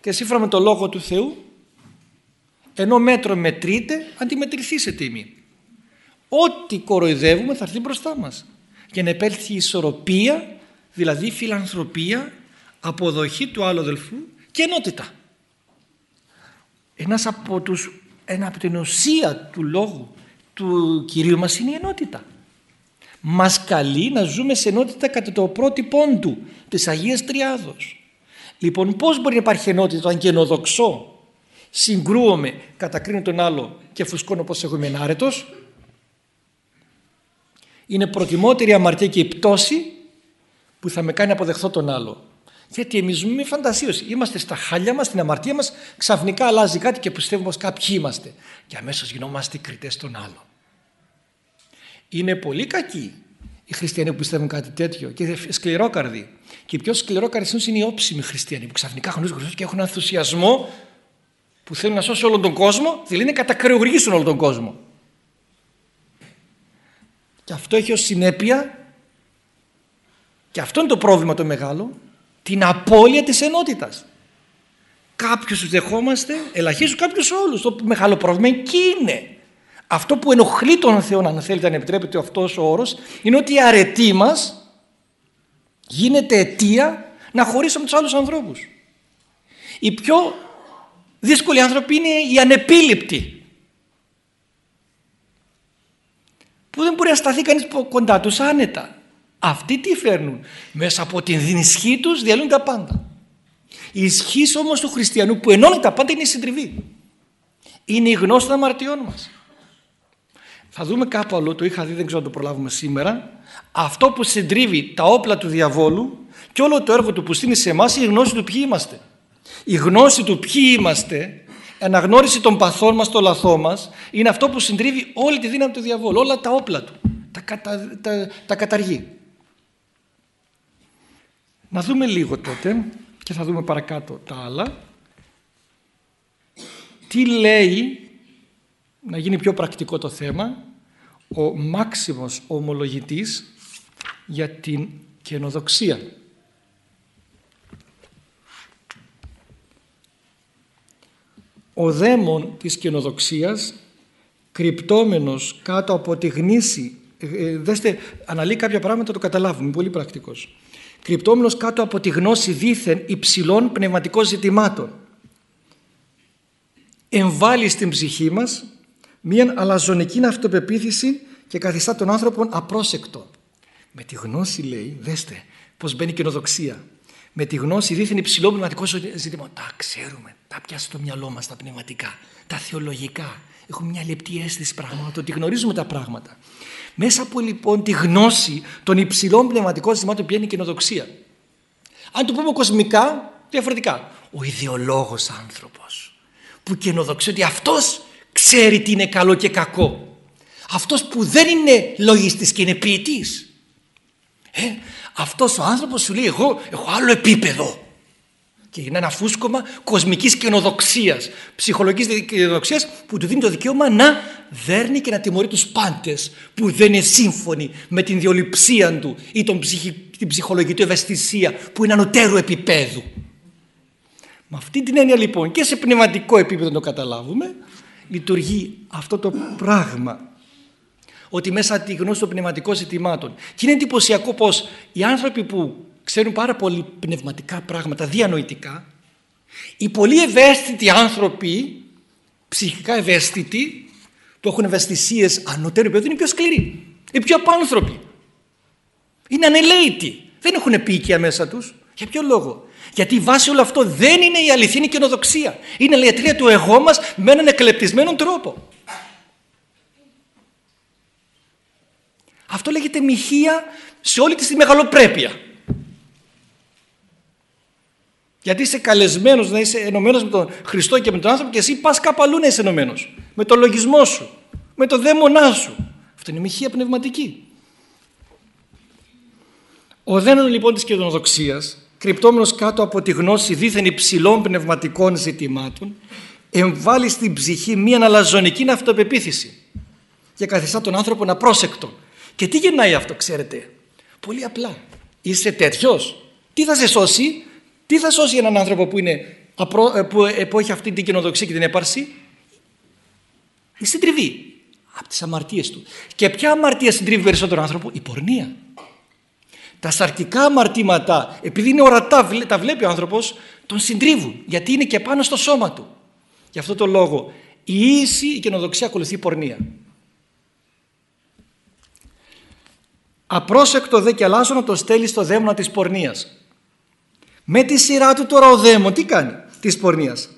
Speaker 1: Και σύμφωνα με το Λόγο του Θεού, ενώ μέτρο μετρείτε, αντιμετρηθήσετε ημί. Ό,τι κοροϊδεύουμε θα έρθει μπροστά μας. Για να επέλθει η ισορροπία, δηλαδή φιλανθρωπία, αποδοχή του άλλου αδελφού και ενότητα. Ένας από τους, ένα από την ουσία του Λόγου του Κυρίου μας είναι η ενότητα μας καλεί να ζούμε σε ενότητα κατά το πρότυπό του της Αγίας Τριάδος. Λοιπόν πώς μπορεί να υπάρχει ενότητα αν και ενοδοξώ συγκρούομαι, κατακρίνω τον άλλο και φουσκώνω πως εγώ είμαι άρετος. Είναι προτιμότερη αμαρτία και η πτώση που θα με κάνει αποδεχθώ τον άλλο. Γιατί εμείς με φαντασίωση. Είμαστε στα χάλια μας, στην αμαρτία μας, ξαφνικά αλλάζει κάτι και πιστεύουμε πως κάποιοι είμαστε. Και αμέσως γινόμαστε κριτές των άλλων. Είναι πολύ κακοί οι χριστιανοί που πιστεύουν κάτι τέτοιο και σκληρόκαρδοι. Και οι πιο σκληρόκαρδοι είναι οι όψιμοι χριστιανοί που ξαφνικά γνωρίζουν Χριστό και έχουν ενθουσιασμό που θέλουν να σώσουν όλον τον κόσμο, δηλαδή να κατακρεουργήσουν όλον τον κόσμο. Και αυτό έχει ως συνέπεια και αυτό είναι το πρόβλημα το μεγάλο την απώλεια της ενότητας. Κάποιους τους δεχόμαστε, ελαχίσουν κάποιους όλους. Το μεγάλο πρόβλημα εκεί είναι. Αυτό που ενοχλεί τον Θεό, αν θέλετε να επιτρέπετε αυτός ο όρος, είναι ότι η αρετή μας γίνεται αιτία να χωρίσουμε τους άλλους ανθρώπους. Οι πιο δύσκολοι άνθρωποι είναι οι ανεπίληπτοι. Που δεν μπορεί να σταθεί κανείς κοντά τους άνετα. Αυτοί τι φέρνουν; Μέσα από την ισχύ τους διαλύουν τα πάντα. Η ισχύ όμως του χριστιανού που ενώνει τα πάντα είναι η συντριβή. Είναι η γνώση των αμαρτιών μας. Θα δούμε κάπου αλλού, το είχα δει, δεν ξέρω αν το προλάβουμε σήμερα. Αυτό που συντρίβει τα όπλα του διαβόλου και όλο το έργο του που στείνει σε εμάς η γνώση του ποιοι είμαστε. Η γνώση του ποιοι είμαστε, η αναγνώριση των παθών μας, των λαθών μας, είναι αυτό που συντρίβει όλη τη δύναμη του διαβόλου, όλα τα όπλα του. Τα, κατα, τα, τα καταργεί. Να δούμε λίγο τότε και θα δούμε παρακάτω τα άλλα. Τι λέει να γίνει πιο πρακτικό το θέμα, ο μάξιμος ομολογητής για την καινοδοξία. Ο δαίμον της καινοδοξίας, κρυπτόμενος κάτω από τη γνήση, ε, ε δέστε, αναλύει κάποια πράγματα το καταλάβουμε, πολύ πρακτικός. Κρυπτόμενος κάτω από τη γνώση δήθεν υψηλών πνευματικών ζητημάτων. Εμβάλλει στην ψυχή μας μία αλαζονική αυτοπεποίθηση και καθιστά τον άνθρωπο απρόσεκτο. Με τη γνώση λέει, δέστε πώς μπαίνει η κοινοδοξία. Με τη γνώση δίθεν υψηλό πνευματικό ζήτημα. Τα ξέρουμε, τα πιάσει στο μυαλό μας τα πνευματικά, τα θεολογικά. Έχουμε μια λεπτή αίσθηση πράγματος, ότι γνωρίζουμε τα πράγματα. Μέσα από λοιπόν τη γνώση των υψηλών πνευματικών ζητημάτων πηγαίνει η κοινοδοξία. Αν το πούμε κοσμικά, διαφορετικά. Ο ιδεολόγος άνθρωπος που κοινοδοξεί ότι αυτός ξέρει τι είναι καλό και κακό. Αυτός που δεν είναι λογιστής και είναι ποιητής. Ε, αυτός ο άνθρωπος σου λέει εγώ έχω άλλο επίπεδο. Και είναι ένα φούσκωμα κοσμικής καινοδοξίας, ψυχολογικής καινοδοξίας που του δίνει το δικαίωμα να δέρνει και να τιμωρεί τους πάντες που δεν είναι σύμφωνοι με την διοληψία του ή τον ψυχη, την ψυχολογική ευαισθησία που είναι ανωτέρου επίπεδου. Με αυτή την έννοια λοιπόν και σε πνευματικό επίπεδο το καταλάβουμε λειτουργεί αυτό το πράγμα ότι μέσα από τη γνώση των πνευματικών ζητημάτων και είναι εντυπωσιακό πως οι άνθρωποι που ξέρουν πάρα πολύ πνευματικά πράγματα, διανοητικά οι πολύ ευαίσθητοι άνθρωποι ψυχικά ευαίσθητοι που έχουν ευαισθησίες ανωτέρου επίπεδου είναι πιο σκληροί, είναι πιο απάνθρωποι είναι ανελαίητοι δεν έχουν επίοικια μέσα τους για ποιο λόγο; Γιατί η βάση όλο αυτό δεν είναι η αληθινή καινοδοξία. Είναι η λατρεία του εγώ μας με έναν εκλεπτισμένο τρόπο. Αυτό λέγεται μοιχεία σε όλη τη μεγαλοπρέπεια. Γιατί είσαι καλεσμένος να είσαι ενωμένος με τον Χριστό και με τον άνθρωπο και εσύ πας κάπου αλλού να είσαι ενωμένος. Με το λογισμό σου, με το δαίμονά σου. Αυτό είναι μοιχεία πνευματική. Ο δένον λοιπόν της καινοδοξία κρυπτόμενος κάτω από τη γνώση δίθεν υψηλών πνευματικών ζητημάτων, εμβάλλει στην ψυχή μία αλαζονική αυτοπεποίθηση και καθιστά τον άνθρωπο να πρόσεκτο. Και τι γεννάει αυτό, ξέρετε; Πολύ απλά. Είσαι τέτοιος; Τι θα σε σώσει, τι θα σώσει έναν άνθρωπο που, είναι, ε, που, ε, που έχει αυτή την κοινοδοξία και την έπαρση; Η συντριβή από τις αμαρτίες του. Και ποια αμαρτία συντριβεί περισσότερο άνθρωπο, η πορνεία. Τα σαρκικά αμαρτήματα, επειδή είναι ορατά, τα βλέπει ο άνθρωπος, τον συντρίβουν, γιατί είναι και πάνω στο σώμα του. Γι' αυτό το λόγο η ίση η καινοδοξία ακολουθεί πορνεία. Απρόσεκτο δε και αλλάζω το στέλνει στο δαίμονα της πορνείας. Με τη σειρά του τώρα ο δαίμον τι κάνει της πορνείας.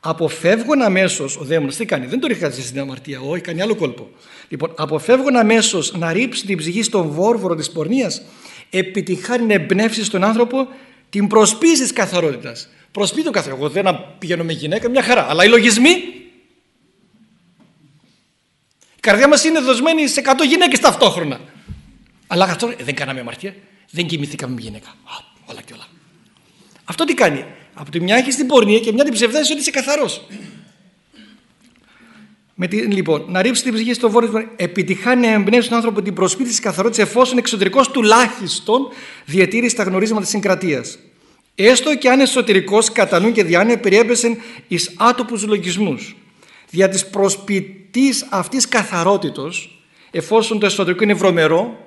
Speaker 1: Αποφεύγουν αμέσως ο δαίμονας τι κάνει, δεν το ρίχνει στην αμαρτία, όχι, κάνει άλλο κόλπο. Λοιπόν, αποφεύγουν αμέσως να ρίψει την ψυχή στον βόρβορο της πορνείας επιτυχάνει να εμπνεύσει στον άνθρωπο την προσπίση της καθαρότητας. Προσπεί το καθαρό. Εγώ δεν πηγαίνω με γυναίκα, μια χαρά. Αλλά οι λογισμοί. Η καρδιά μας είναι δοσμένη σε 100 γυναίκες ταυτόχρονα. Αλλά αυτό ε, δεν κάναμε αμαρτία. Δεν κοιμηθήκαμε με γυναίκα. Α, όλα και όλα. Αυτό τι κάνει; Από τη μια έχεις την πορνεία και μια την ψευδέζει ότι είσαι καθαρός. Με τη, λοιπόν, να ρίψεις την ψυχή στο βόρειο επιτυχάνει να εμπνεύσεις τον άνθρωπο την προσπίθηση της καθαρότητας εφόσον εξωτερικός τουλάχιστον διατήρησε τα γνωρίσματα της συγκρατεία. Έστω και αν εσωτερικός κατά νου και διάνοια περιέπεσε εις άτοπους λογισμούς. Δια της προσπιτής αυτής καθαρότητος, εφόσον το εσωτερικό είναι βρωμερό,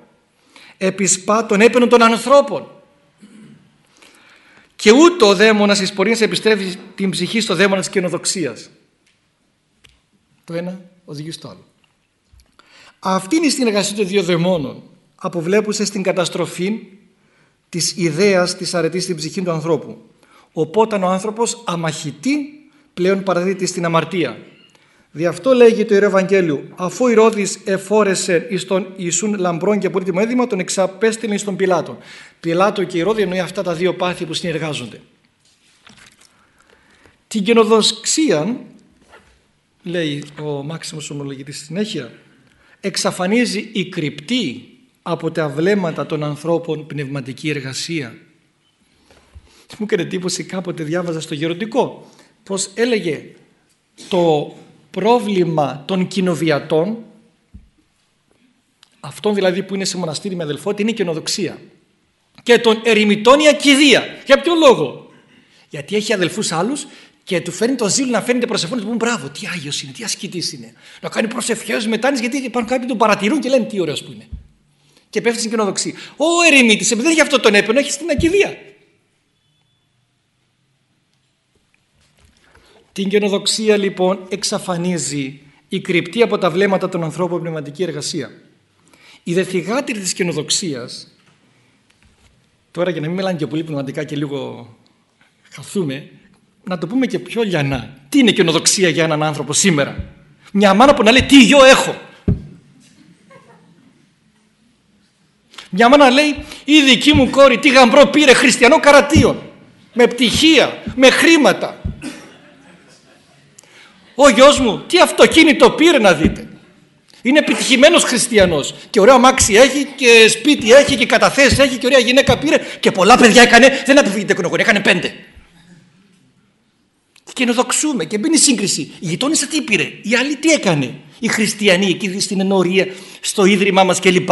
Speaker 1: επισπά τον έπαινο των ανθρώπων. Και ούτω ο δαίμονας εις πορείας επιστρέφει την ψυχή στο δαίμονα της καινοδοξίας. Το ένα οδηγεί στο άλλο. Αυτή είναι η συνεργασία των δύο δαιμόνων. Αποβλέπουσε στην καταστροφή της ιδέας της αρετής στην ψυχή του ανθρώπου. Οπότε ο άνθρωπος αμαχητεί πλέον παραδίδεται στην αμαρτία. Δι' αυτό λέγει το Ιερό Ευαγγέλιο αφού η Ρώδης εφόρεσε εις τον Ιησούν λαμπρόν και πολύτιμο έδημα τον εξαπέστειλε στον Πιλάτο. Πιλάτο και η Ρώδη εννοεί αυτά τα δύο πάθη που συνεργάζονται. Την γενοδοξία λέει ο Μάξιμος Ομολογητής στη συνέχεια, εξαφανίζει η κρυπτή από τα βλέμματα των ανθρώπων πνευματική εργασία. Μου έκανε εντύπωση κάποτε διάβαζα στο γεροντικό πως έλεγε το πρόβλημα των κοινοβιατών αυτών δηλαδή που είναι σε μοναστήρι με αδελφότητα είναι η καινοδοξία και των ερημητών η ακιδεία. Για ποιο λόγο; Γιατί έχει αδελφούς άλλους και του φέρνει το ζήλο να φαίνεται προσευχών του πούμε μπράβο, τι άγιος είναι, τι ασκητής είναι. Να κάνει προσευχές μετάνοιε γιατί υπάρχουν κάποιοι που τον παρατηρούν και λένε τι ωραίος που είναι. και πέφτει στην κοινοδοξία. Ο ερημίτης επειδή δεν έχει αυτό τον έπαινο έχει στην ακιδεία. Την καινοδοξία λοιπόν εξαφανίζει η κρυπτή από τα βλέμματα των ανθρώπων πνευματική εργασία. Η δεθυγάτηρη της καινοδοξίας, τώρα για να μην μιλάνε και πολύ πνευματικά και λίγο χαθούμε, να το πούμε και πιο λιανά. Τι είναι καινοδοξία για έναν άνθρωπο σήμερα; Μια μάνα που να λέει τι γιο έχω; Μια μάνα λέει η δική μου κόρη τι γαμπρό πήρε χριστιανό καρατίον. Με πτυχία, με χρήματα. Ο γιος μου τι αυτοκίνητο πήρε να δείτε. Είναι επιτυχημένος χριστιανός και ωραίο αμάξι έχει και σπίτι έχει και καταθέσεις έχει και ωραία γυναίκα πήρε και πολλά παιδιά έκανε, δεν αποφύγει την έκανε πέντε. Και ενοδοξούμε και μπαίνει σύγκριση. Η γειτόνισσα τι πήρε, η άλλη τι έκανε. Οι χριστιανοί εκεί στην ενορία, στο ίδρυμά μας κλπ.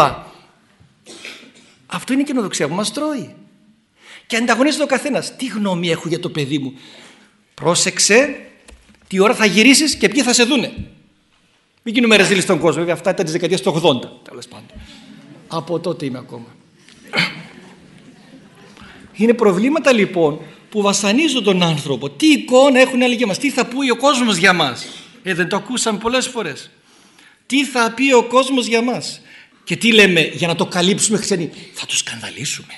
Speaker 1: Αυτό είναι η καινοδοξία που μας τρώει. Και ανταγωνίζεται ο καθένας. Τι γνώμη έχω για το παιδί μου. Πρόσεξε τι ώρα θα γυρίσεις και ποιοι θα σε δούνε. Μην γίνουμε ρεζίλοι στον κόσμο. Βέβαια αυτά ήταν τη δεκαετία του 80. Τέλος πάντων. Από τότε είμαι ακόμα. Είναι προβλήματα λοιπόν που βασανίζουν τον άνθρωπο. Τι εικόνα έχουν οι άλλοι για μας; Τι θα πει ο κόσμος για μας; Ε, δεν το ακούσαμε πολλές φορές. Τι θα πει ο κόσμος για μας; Και τι λέμε για να το καλύψουμε χριστιανοί. Θα το σκανδαλίσουμε.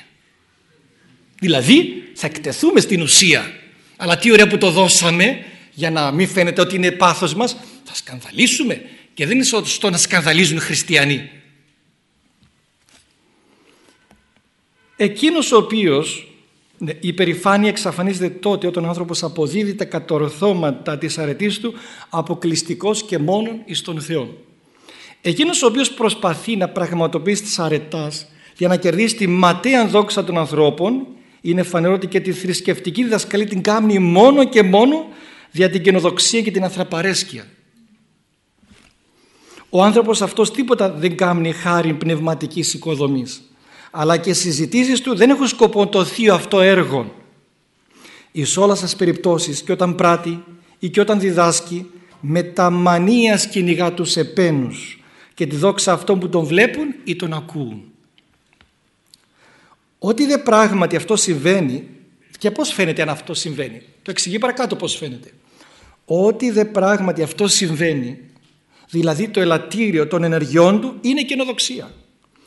Speaker 1: Δηλαδή θα εκτεθούμε στην ουσία. Αλλά τι ωραία που το δώσαμε για να μην φαίνεται ότι είναι πάθος μας. Θα σκανδαλίσουμε. Και δεν είναι σωστό να σκανδαλίζουν οι χριστιανοί. Εκείνος ο οποίος ναι, η υπερηφάνεια εξαφανίζεται τότε όταν ο άνθρωπος αποδίδει τα κατορθώματα της αρετής του αποκλειστικός και μόνον εις τον Θεό. Εκείνος ο οποίος προσπαθεί να πραγματοποιήσει τις αρετάς για να κερδίσει τη ματέα δόξα των ανθρώπων είναι φανερό ότι και τη θρησκευτική διδασκαλία την κάνει μόνο και μόνο δια την καινοδοξία και την ανθραπαρέσκεια. Ο άνθρωπος αυτός τίποτα δεν κάνει χάρη πνευματικής οικοδομής αλλά και συζητήσεις του δεν έχουν σκοπό το θείο αυτό έργο. Εις όλα σας περιπτώσεις και όταν πράττει ή και όταν διδάσκει με τα μανία κυνηγά τους επένους και τη δόξα αυτών που τον βλέπουν ή τον ακούν. Ό,τι δε πράγματι αυτό συμβαίνει και πώς φαίνεται αν αυτό συμβαίνει. Το εξηγεί παρακάτω πώς φαίνεται. Ό,τι δε πράγματι αυτό συμβαίνει, δηλαδή το ελαττήριο των ενεργειών του είναι καινοδοξία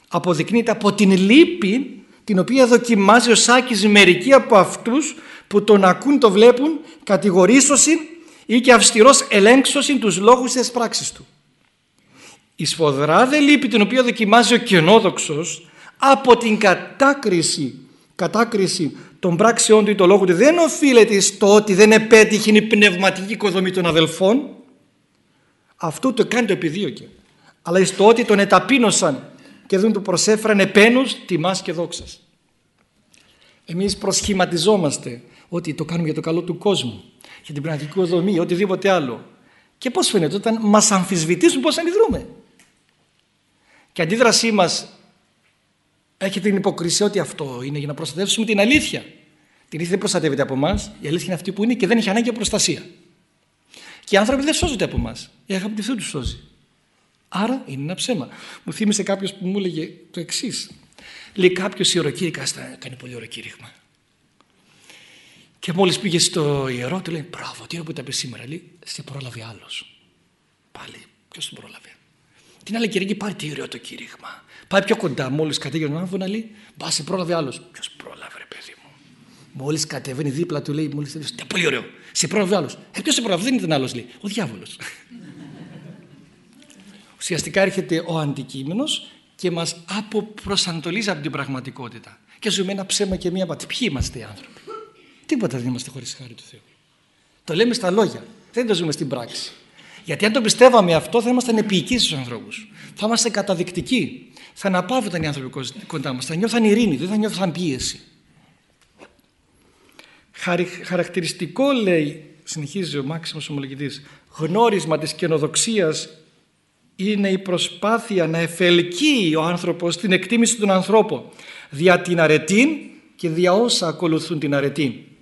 Speaker 1: αποδεικνύεται από την λύπη την οποία δοκιμάζει ο Σάκης μερικοί από αυτούς που τον ακούν, το βλέπουν, κατηγορήσωση ή και αυστηρός ελέγξωση τους λόγους της πράξης του. Η σφοδρά δε λύπη την οποία δοκιμάζει ο κενόδοξος από την κατάκριση, κατάκριση των πράξεών του ή των λόγων του δεν οφείλεται στο ότι δεν επέτυχε η πνευματική οικοδομή των αδελφών αυτό το κάνει το επιδίωκε αλλά στο ότι τον εταπείνωσαν και δεν του προσέφεραν επένους τιμάς και δόξας. Εμείς προσχηματιζόμαστε ότι το κάνουμε για το καλό του κόσμου, για την πνευματική οδομή, οτιδήποτε άλλο. Και πώς φαίνεται όταν μας αμφισβητήσουν πώς αντιδρούμε. Και η αντίδρασή μας έχει την υποκρισία ότι αυτό είναι για να προστατεύσουμε την αλήθεια. Την αλήθεια δεν προστατεύεται από εμάς, η αλήθεια είναι αυτή που είναι και δεν έχει ανάγκη προστασία. Και οι άνθρωποι δεν σώζονται από εμάς. Η αγάπη του Θεού τους σώζει. Άρα είναι ένα ψέμα. Μου θύμισε κάποιος που μου έλεγε το εξής. Λέει κάποιος ιεροκήρυκα κάνει πολύ ωραίο κήρυγμα. Και μόλις πήγε στο ιερό, του λέει: Μπράβο, τι που τα πει σήμερα. Λέει: Σε πρόλαβε άλλος. Πάλι, ποιος τον πρόλαβε. Την άλλη Κυριακή πάρει τι ωραίο το κήρυγμα. Πάει πιο κοντά, μόλις κατέβει τον άνθρωπος να λέει: Μπα, σε πρόλαβε άλλος. Ποιος πρόλαβε, ρε παιδί μου. Μόλις κατεβαίνει δίπλα του, λέει: Μόλις τελειώσει. Πολύ ωραίο. Σε πρόλαβε άλλος. Ε, ποιος σε πρόλαβε, δεν ήταν άλλος, λέει. Ο διάβολος. Ουσιαστικά έρχεται ο αντικείμενος και μας αποπροσανατολίζει από την πραγματικότητα. Και ζούμε ένα ψέμα και μία πατή. Ποιοι είμαστε οι άνθρωποι; Τίποτα δεν είμαστε χωρίς χάρη του Θεού. Το λέμε στα λόγια. Δεν το ζούμε στην πράξη. Γιατί αν το πιστεύαμε αυτό θα ήμασταν επίοικοι στους ανθρώπους. Θα είμαστε καταδεικτικοί. Θα αναπαύονταν οι άνθρωποι κοντά μας. Θα νιώθαν ειρήνη, δεν θα νιώθαν πίεση. Χαρακτηριστικό λέει, συνεχίζει ο Μάξιμος Ομολογητής, γνώρισμα της καινοδοξίας είναι η προσπάθεια να εφελκύει ο άνθρωπος την εκτίμηση των ανθρώπων δια την αρετή και δια όσα ακολουθούν την αρετή.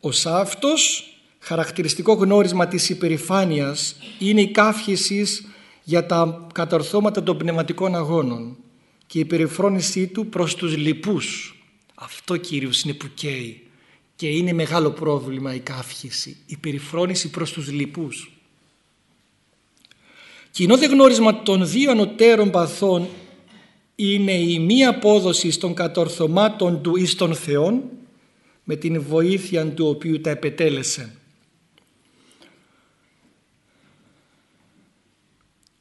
Speaker 1: Ως αυτός χαρακτηριστικό γνώρισμα της υπερηφάνειας είναι η καύχησης για τα κατορθώματα των πνευματικών αγώνων και η περιφρόνησή του προς τους λοιπούς. Αυτό Κύριος είναι που καίει και είναι μεγάλο πρόβλημα η καύχηση, η περιφρόνηση προς τους λοιπούς. Κοινό δε γνώρισμα των δύο ανωτέρων παθών είναι η μία απόδοση των κατορθωμάτων του εις των Θεών με την βοήθεια του οποίου τα επετέλεσε.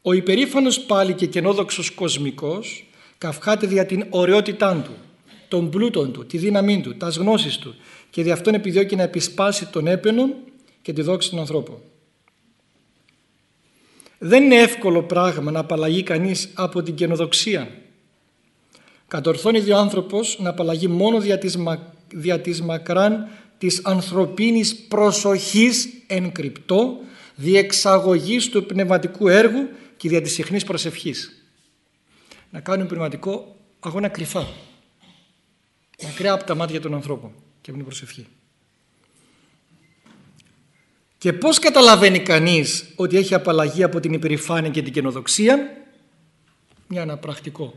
Speaker 1: Ο υπερήφανος πάλι και κενόδοξος κοσμικός καυχάται δια την ωραιότητά του, τον πλούτον του, τη δύναμή του, τας γνώσεις του και δι' αυτόν επιδιώκει να επισπάσει τον έπαινον και τη δόξη των ανθρώπων. Δεν είναι εύκολο πράγμα να απαλλαγεί κανείς από την καινοδοξία. Κατορθώνει δύο άνθρωπος να απαλλαγεί μόνο δια της, μα, δια της μακράν της ανθρωπίνης προσοχής εν κρυπτό, διεξαγωγής του πνευματικού έργου και δια της συχνής προσευχής. Να κάνουν πνευματικό αγώνα κρυφά, μακριά από τα μάτια των ανθρώπων και από την προσευχή. Και πώς καταλαβαίνει κανείς ότι έχει απαλλαγή από την υπερηφάνεια και την καινοδοξία; Μια ένα πρακτικό.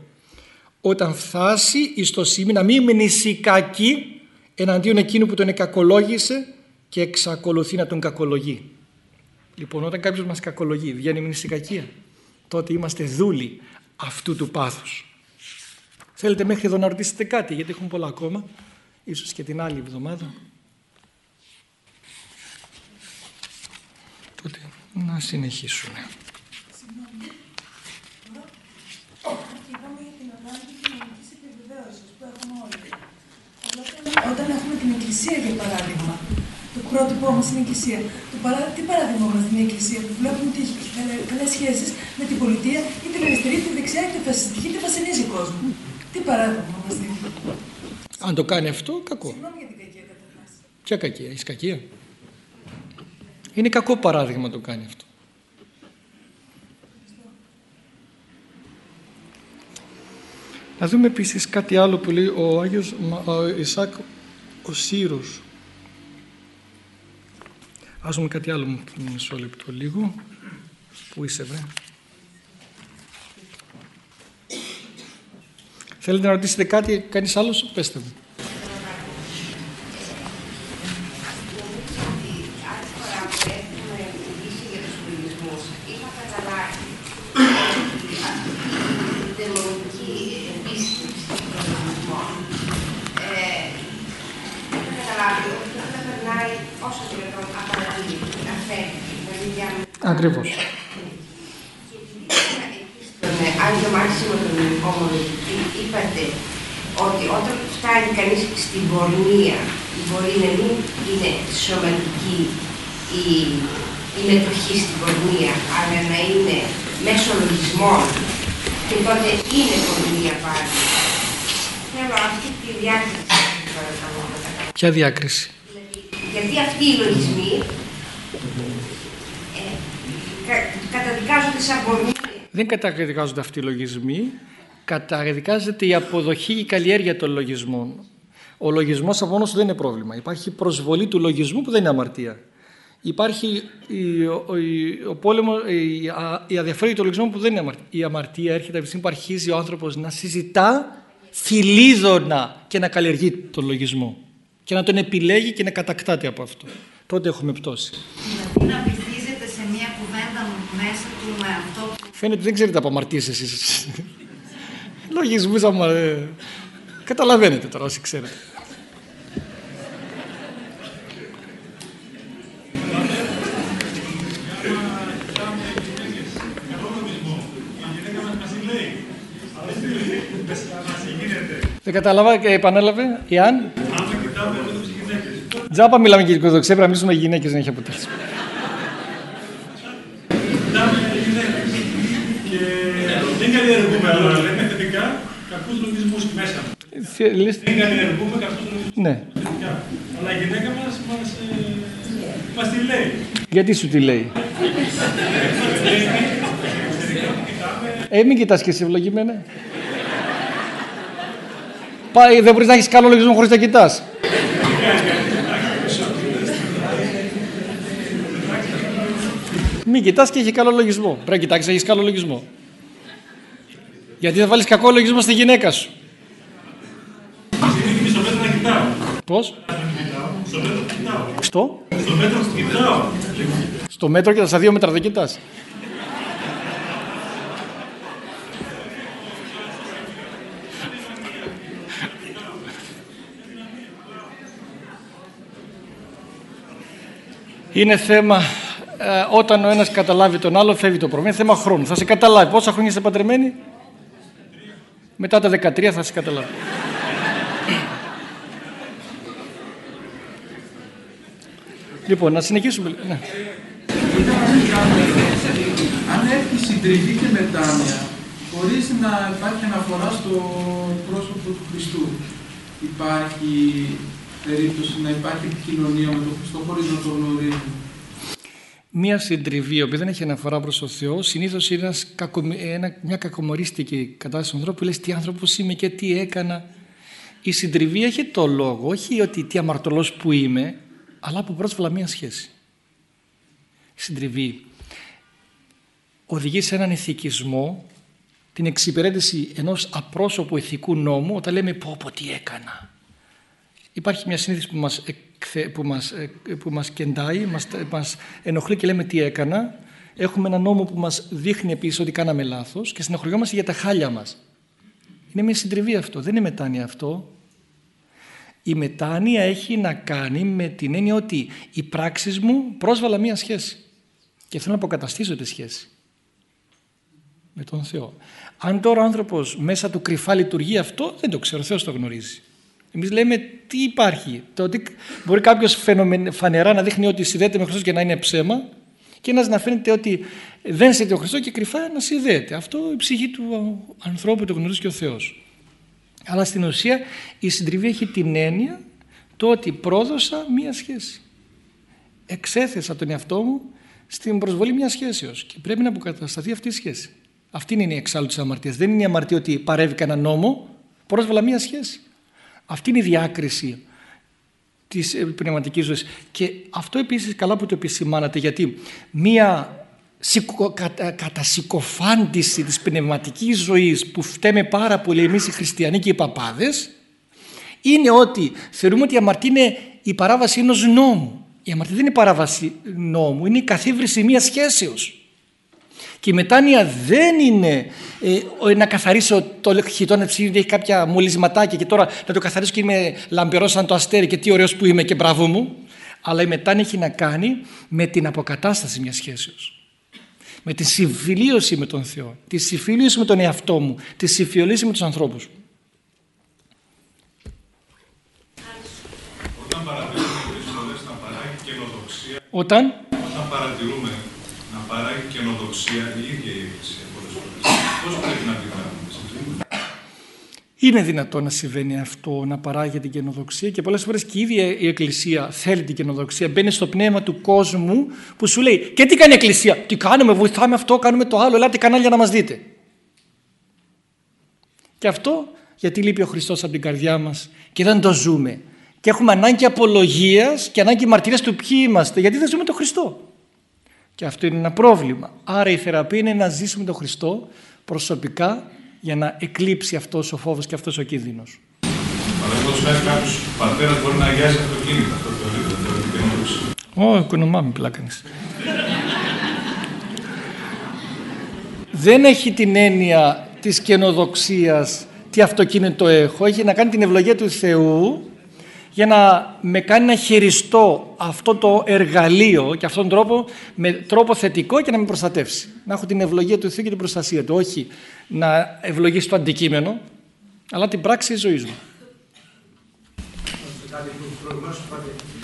Speaker 1: Όταν φτάσει στο σημείο να μην μείνει κακή εναντίον εκείνου που τον κακολόγησε και εξακολουθεί να τον κακολογεί. Λοιπόν, όταν κάποιος μας κακολογεί, βγαίνει μην κακία, τότε είμαστε δούλοι αυτού του πάθους. Θέλετε μέχρι εδώ να ρωτήσετε κάτι, γιατί έχουμε πολλά ακόμα, ίσως και την άλλη εβδομάδα. Τότε να συνεχίσουμε.
Speaker 3: Όταν έχουμε την Εκκλησία για παράδειγμα, το πρότυπό μα είναι η Εκκλησία. Το παρά... Τι παράδειγμα μα είναι η Εκκλησία που βλέπουμε ότι έχει καλέ σχέσεις με την πολιτεία ή την αριστερή, τη δεξιά και τη φασιστική τη βασανίζει κόσμο. Τι παράδειγμα μα δίνει.
Speaker 1: Αν το κάνει αυτό, κακό.
Speaker 3: Συγγνώμη για την κακία καταρχά.
Speaker 1: Ποια κακία, έχει κακία; Είναι κακό παράδειγμα το κάνει αυτό. Να δούμε επίσης κάτι άλλο που λέει ο Άγιος ο Ισάκ ο Σύρος. Ας δούμε κάτι άλλο μισό λεπτό λίγο. Πού είσαι βρε; Θέλετε να ρωτήσετε κάτι, κανείς άλλος, πέστε μου. Ακριβώς.
Speaker 4: Με Άγιο Μάξιμο τον Ομολογητή είπατε ότι όταν φτάνει κανείς στην πορνεία μπορεί να μην είναι σωματική η, η μετοχή στην πορνεία αλλά να είναι μέσω λογισμών και τότε είναι πορνεία πάλι. Θέλω αυτή τη διάκριση.
Speaker 1: Ποια διάκριση;
Speaker 4: Δηλαδή, γιατί αυτοί οι λογισμοί καταδικάζονται σαν πορνεία.
Speaker 1: Δεν καταδικάζονται αυτοί οι λογισμοί, καταδικάζεται η αποδοχή και η καλλιέργεια των λογισμών. Ο λογισμός από μόνος δεν είναι πρόβλημα. Υπάρχει προσβολή του λογισμού που δεν είναι αμαρτία. Υπάρχει η, ο, ο πόλεμο, η, η αδιαφορία του λογισμού που δεν είναι αμαρτία. Η αμαρτία έρχεται από τη στιγμή που αρχίζει ο άνθρωπος να συζητά φιλίδωνα και να καλλιεργεί τον λογισμό. Και να τον επιλέγει και να κατακτάται από αυτό. Τότε έχουμε πτώση.
Speaker 5: Δηλαδή να μέσα του με αυτό.
Speaker 1: Φαίνεται δεν ξέρετε από αμαρτίες εσείς. Λογισμούς αμα... Ε, καταλαβαίνετε τώρα όσοι ξέρετε. Δεν καταλάβα και επανέλαβε, Ιάν. Τζάπα μιλάμε και για πρέπει να μιλήσουμε για γυναίκες, δεν έχει αποτέλεσμα.
Speaker 6: Κακού λογισμούς μέσα. Δεν καλλιεργούμε κακού λογισμούς.
Speaker 1: Ναι.
Speaker 6: Αλλά η γυναίκα μας μας τη λέει.
Speaker 1: Γιατί σου τη λέει; Ε, μην κοιτάς και εσύ ευλογημένε. Πάει, δεν μπορείς να έχεις καλό λογισμό χωρίς να κοιτάς. Μην κοιτάς και έχει καλό λογισμό. Πρέπει να κοιτάξεις, έχεις καλό λογισμό. Γιατί θα βάλεις κακό λογισμό στη γυναίκα σου.
Speaker 6: Στο μέτρο να κοιτάω.
Speaker 1: Πώς;
Speaker 6: Στο μέτρο κοιτάω.
Speaker 1: Στο;
Speaker 6: Στο μέτρο κοιτάω.
Speaker 1: Στο μέτρο και στα δύο μέτρα δεν κοιτάς. Είναι θέμα ε, όταν ο ένας καταλάβει τον άλλο φεύγει το πρόβλημα. Είναι θέμα χρόνου. Θα σε καταλάβει. Πόσα χρόνια είστε παντρεμένοι; Μετά τα 13 θα σε καταλάβει. λοιπόν, να συνεχίσουμε. Ναι.
Speaker 5: Αν έχει συντριβή και μετάνοια, χωρίς να υπάρχει αναφορά στο πρόσωπο του Χριστού, υπάρχει περίπτωση να υπάρχει επικοινωνία με τον Χριστό χωρίς να το γνωρίζουμε.
Speaker 1: Μία συντριβή, που δεν έχει αναφορά προς τον Θεός, συνήθως είναι ένας, μια κακομορίστικη κατάσταση του ανθρώπου που λες τι άνθρωπος είμαι και τι έκανα. Η συντριβή έχει το λόγο, όχι ότι τι αμαρτωλός που είμαι, αλλά που πρόσβαλα μία σχέση. Η συντριβή οδηγεί σε έναν ηθικισμό, την εξυπηρέτηση ενός απρόσωπου ηθικού νόμου, όταν λέμε πω πω τι έκανα. Υπάρχει μια συνείδηση που μας, που μας, που μας κεντάει, μας, μας ενοχλεί και λέμε τι έκανα. Έχουμε ένα νόμο που μας δείχνει επίσης ότι κάναμε λάθος και συνεχωριόμαστε για τα χάλια μας. Είναι μια συντριβή αυτό, δεν είναι μετάνοια αυτό. Η μετάνοια έχει να κάνει με την έννοια ότι οι πράξεις μου πρόσβαλα μία σχέση και θέλω να αποκαταστήσω τη σχέση με τον Θεό. Αν τώρα ο άνθρωπος μέσα του κρυφά λειτουργεί αυτό, δεν το ξέρω, ο Θεός το γνωρίζει. Εμείς λέμε τι υπάρχει; Το ότι μπορεί κάποιος φανερά να δείχνει ότι συνδέεται με Χριστό και να είναι ψέμα και ένας να φαίνεται ότι δεν συνδέεται με Χριστό και κρυφά να συνδέεται. Αυτό η ψυχή του ανθρώπου το γνωρίζει και ο Θεός. Αλλά στην ουσία η συντριβή έχει την έννοια το ότι πρόδωσα μία σχέση. Εξέθεσα τον εαυτό μου στην προσβολή μιας σχέσεως και πρέπει να αποκατασταθεί αυτή η σχέση. Αυτή είναι η εξάλλου της αμαρτίας. Δεν είναι η αμαρτία ότι παρέβηκα ένα νόμο, πρόσβαλα μία σχέση. Αυτή είναι η διάκριση της ε, πνευματικής ζωής. Και αυτό επίσης καλά που το επισημάνατε γιατί μία κατασυκοφάντηση της πνευματικής ζωής που φταίμε πάρα πολύ εμείς οι χριστιανοί και οι παπάδες είναι ότι θεωρούμε ότι η αμαρτία είναι η παράβαση ενός νόμου. Η αμαρτία δεν είναι η παράβαση νόμου, είναι η καθίβρηση μιας σχέσεως. Και η μετάνοια δεν είναι ε, να καθαρίσω το χιτό ψυχή ότι έχει κάποια μολυσματάκια και τώρα να το καθαρίσω και είμαι λαμπερός σαν το αστέρι και τι ωραίος που είμαι και μπράβο μου. Αλλά η μετάνοια έχει να κάνει με την αποκατάσταση μιας σχέσεως. Με τη συμφιλίωση με τον Θεό, τη συμφιλίωση με τον εαυτό μου, τη συμφιλίωση με τους ανθρώπους.
Speaker 6: Όταν παρατηρούμε να παράγει καινοδοξία,
Speaker 1: Όταν;
Speaker 6: Όταν παρατηρούμε παράγει καινοδοξία η ίδια η Εκκλησία πολλές φορές. Πώς πρέπει να αντιδράμε
Speaker 1: είναι δυνατό να συμβαίνει αυτό, να παράγει την καινοδοξία και πολλές φορές και η ίδια η Εκκλησία θέλει την καινοδοξία. Μπαίνει στο πνεύμα του κόσμου που σου λέει και τι κάνει η Εκκλησία, τι κάνουμε, βοηθάμε αυτό, κάνουμε το άλλο, ελάτε κανάλια να μας δείτε. Και αυτό γιατί λείπει ο Χριστός από την καρδιά μας και δεν το ζούμε. Και έχουμε ανάγκη απολογίας και ανάγκη μαρτυρίας του ποιοι είμαστε, γιατί δεν ζούμε τον Χριστό. Και αυτό είναι ένα πρόβλημα. Άρα η θεραπεία είναι να ζήσουμε τον Χριστό προσωπικά για να εκλείψει αυτός ο φόβος και αυτός ο κίνδυνος.
Speaker 6: Παραδείγματος χάρη κάποιος πατέρας μπορεί να αγιάζει αυτοκίνητα. Αυτό θεωρείται
Speaker 1: Ω, οικονομά πλάκανες. Δεν έχει την έννοια της καινοδοξίας τι αυτοκίνητο έχω. Έχει να κάνει την ευλογία του Θεού για να με κάνει να χειριστώ αυτό το εργαλείο και αυτόν τον τρόπο με τρόπο θετικό και να με προστατεύσει. Να έχω την ευλογία του Θεού και την προστασία του. Όχι να ευλογήσει το αντικείμενο, αλλά την πράξη της ζωής μου.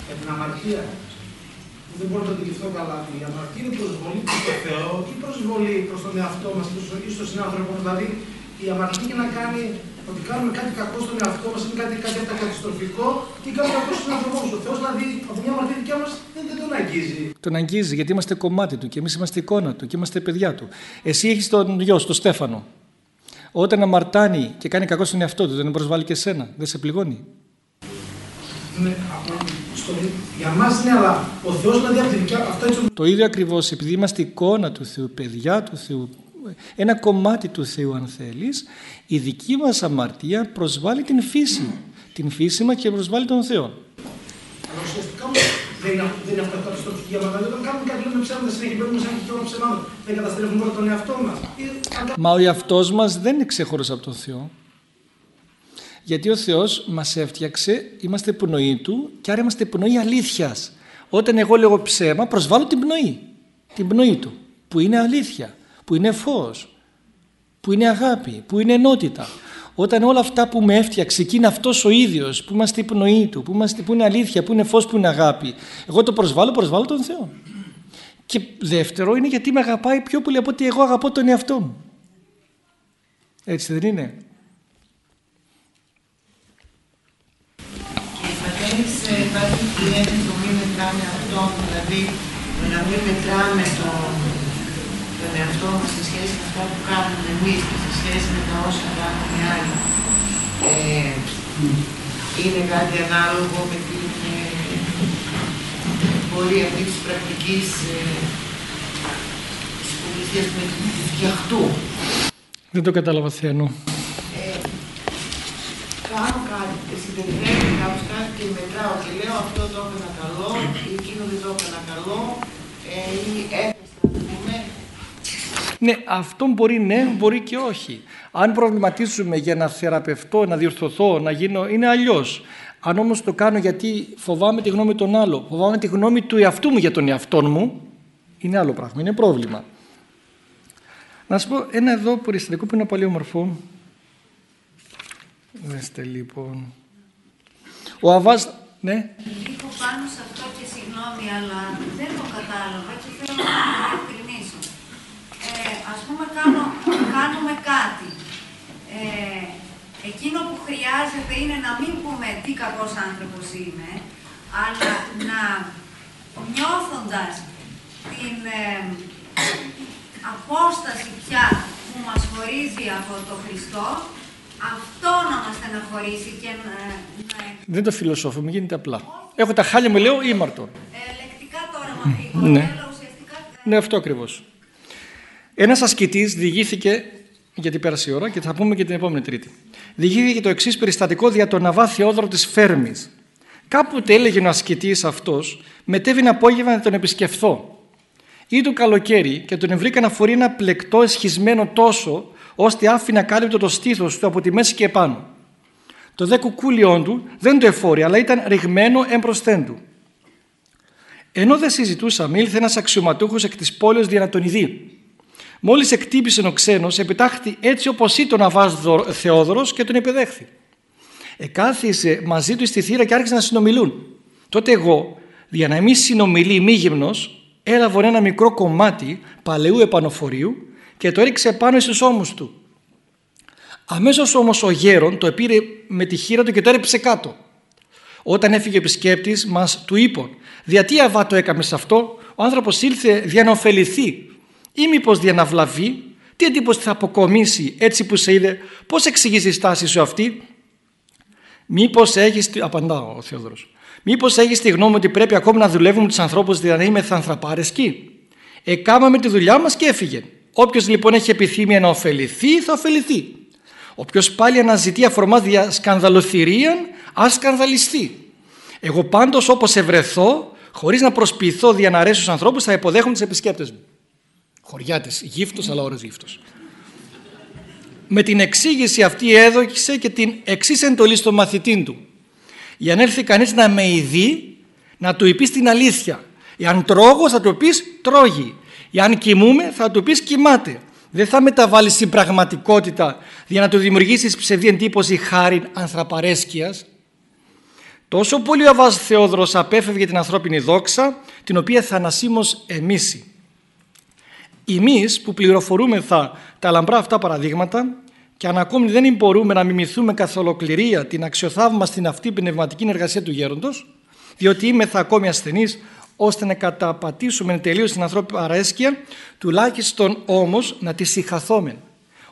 Speaker 7: Για την αμαρτία, δεν μπορώ να το αντιληφθώ καλά. Η αμαρτία είναι προσβολή προς τον Θεό ή προσβολή προς τον εαυτό μας ή στον συνάνθρωπο. Δηλαδή, η αμαρτία να κάνει ότι κάνουμε κάτι κακό στον εαυτό μας, είναι κάτι, κάτι καταστροφικό και κάνουμε κακό στον άνθρωπο μας. Ο Θεός δηλαδή από μια αμαρτία δικιά μας δεν, δεν τον αγγίζει.
Speaker 1: Τον αγγίζει γιατί είμαστε κομμάτι του και εμείς είμαστε εικόνα του και είμαστε παιδιά του. Εσύ έχεις τον γιο, τον Στέφανο. Όταν αμαρτάνει και κάνει κακό στον εαυτό του, δεν προσβάλλει και εσένα, δεν σε πληγώνει.
Speaker 7: Ναι, στο, για μας ναι, αλλά ο Θεός δηλαδή από τη δικιά αυτό έτσι.
Speaker 1: Το ίδιο ακριβώς, επειδή είμαστε εικόνα του Θεού, παιδιά του Θεού, ένα κομμάτι του Θεού αν θέλεις, η δική μας αμαρτία προσβάλλει την φύση, την φύση μας και προσβάλλει τον Θεό.
Speaker 7: Αλλά ουσιαστικά δεν είναι, δεν είναι αυτό καταστροφική αμαρτία. Όταν κάνουμε κάτι λέμε ψέματα συνέχεια, πρέπει να σαν και όλα ψεμάτων. Δεν καταστρέφουμε πρώτα τον εαυτό μας.
Speaker 1: Μα ο εαυτός μας δεν είναι ξεχωριστό από τον Θεό. Γιατί ο Θεός μας έφτιαξε, είμαστε πνοή Του και άρα είμαστε πνοή αλήθειας. Όταν εγώ λέγω ψέμα προσβάλλω την πνοή, την πνοή Του, που είναι αλήθεια, που είναι φως, που είναι αγάπη, που είναι ενότητα. Όταν όλα αυτά που με έφτιαξε και είναι αυτός ο ίδιος, που είμαστε η πνοή Του, που, είμαστε, που είναι αλήθεια, που είναι φως, που είναι αγάπη, εγώ το προσβάλλω, προσβάλλω τον Θεό. Και δεύτερο είναι γιατί με αγαπάει πιο πολύ από ότι εγώ αγαπώ τον εαυτό μου. Έτσι δεν είναι;
Speaker 8: υπάρχει που λένε το μην μετράμε αυτό, δηλαδή το να μην μετράμε το, τον εαυτό μας σε σχέση με αυτά που κάνουμε εμείς και σε σχέση με τα όσα κάνουν οι άλλοι. Ε, είναι κάτι ανάλογο με την ε, πορεία αυτής της πρακτικής ε, της πολιτείας με την φτιαχτού.
Speaker 1: Δεν το κατάλαβα, Θεανού
Speaker 8: κάνω κάτι και συντελειώνω κάπως κάτι και μετράω και λέω αυτό το έκανα καλό ή εκείνο δεν το έκανα καλό ε, ή έπεσα, πούμε.
Speaker 1: Ναι, αυτό μπορεί ναι, μπορεί και όχι. Αν προβληματίζουμε για να θεραπευτώ, να διορθωθώ, να γίνω, είναι αλλιώς. Αν όμως το κάνω γιατί φοβάμαι τη γνώμη των άλλων, φοβάμαι τη γνώμη του εαυτού μου για τον εαυτό μου, είναι άλλο πράγμα, είναι πρόβλημα. Να σου πω ένα εδώ περιστατικό που είναι πολύ όμορφο. Δέστε λοιπόν. Ο Αβάς, ναι.
Speaker 9: Λίγο πάνω σε αυτό και συγγνώμη, αλλά δεν το κατάλαβα και θέλω να το διευκρινίσω. Ε, ας πούμε, κάνω, κάνουμε κάτι. Ε, εκείνο που χρειάζεται είναι να μην πούμε τι κακός άνθρωπος είμαι, αλλά να νιώθοντας την ε, απόσταση πια που μας χωρίζει από το Χριστό, αυτό να μας στεναχωρήσει και να...
Speaker 1: Δεν το φιλοσόφο, μου γίνεται απλά. Έχω τα χάλια μου, λέω ήμαρτο.
Speaker 9: Ε, λεκτικά τώρα μα ναι. ουσιαστικά...
Speaker 1: Ναι, αυτό ακριβώς. Ένας ασκητής διηγήθηκε, γιατί πέρασε η ώρα και θα πούμε και την επόμενη Τρίτη. Διηγήθηκε το εξής περιστατικό δια τον Αβά Θεόδωρο της Φέρμης. Κάποτε έλεγε ο ασκητής αυτός, μετέβη απόγευμα να τον επισκεφθώ. Ή το καλοκαίρι και τον βρήκα να φορεί ένα πλεκτό εσχισμένο τόσο ώστε άφηνε ακάλυπτο το στήθος του από τη μέση και επάνω. Το δε κουκούλιόν του δεν το εφόρει, αλλά ήταν ρηγμένο εμπροσθέν του. Ενώ δεν συζητούσαμε, ήλθε ένας αξιωματούχος εκ της πόλη για να τον ειδεί. Μόλις εκτύπησε ο ξένος, επιτάχθη έτσι όπως ήταν ο Αβάς Θεόδωρος και τον επιδέχθη. Εκάθισε μαζί του στη θύρα και άρχισε να συνομιλούν. Τότε εγώ, για να μην συνομιλεί μη γυμνός, έλαβα ένα μικρό κομμάτι παλαιού επανοφορίου και το έριξε πάνω στους ώμους του. Αμέσως όμως ο γέρον το πήρε με τη χείρα του και το έριψε κάτω. Όταν έφυγε ο επισκέπτης μας του είπαν «Διατί αβά το έκαμες σε αυτό, ο άνθρωπος ήλθε για να ωφεληθεί ή μήπως για να βλαβεί, τι εντύπωση θα αποκομίσει έτσι που σε είδε, πώς εξηγείς τη στάση σου αυτή» Μήπως έχεις, απαντάω ο Θεόδωρος, μήπως έχεις τη γνώμη ότι πρέπει ακόμη να δουλεύουμε τους ανθρώπους δηλαδή με ανθραπάρεσκοι. Εκάμαμε τη δουλειά μας και έφυγε. Όποιος λοιπόν έχει επιθυμία να ωφεληθεί, θα ωφεληθεί. Όποιος πάλι αναζητεί αφορμάς για σκανδαλοθυρίαν, ας σκανδαλιστεί. Εγώ πάντως όπως ευρεθώ, χωρίς να προσποιηθώ δια να αρέσω στους ανθρώπους, θα υποδέχομαι του επισκέπτες μου. Χωριάτε, γύφτος, αλλά ώρες γύφτος. Με την εξήγηση αυτή έδωκισε και την εξής εντολή στο μαθητή του. Για αν έρθει κανείς να με ειδεί, να του πει την αλήθεια. Εάν τρώγω, θα του πεις τρώγει. Εάν κοιμούμε θα του πεις κοιμάται. Δεν θα μεταβάλεις την πραγματικότητα για να του δημιουργήσεις ψευδή εντύπωση χάρη ανθραπαρέσκειας. Τόσο πολύ ο Αβάς Θεόδρος απέφευγε την ανθρώπινη δόξα, την οποία θα ανασύμως εμείς. Εμείς που πληροφορούμεθα τα λαμπρά αυτά παραδείγματα και αν ακόμη δεν μπορούμε να μιμηθούμε καθ' ολοκληρία την αξιοθαύμαστη αυτή πνευματική εργασία του γέροντος, διότι είμαι θα ακόμη ασθενής ώστε να καταπατήσουμε τελείως την ανθρώπινη παρέσκεια, τουλάχιστον όμως να τη συγχαθούμε.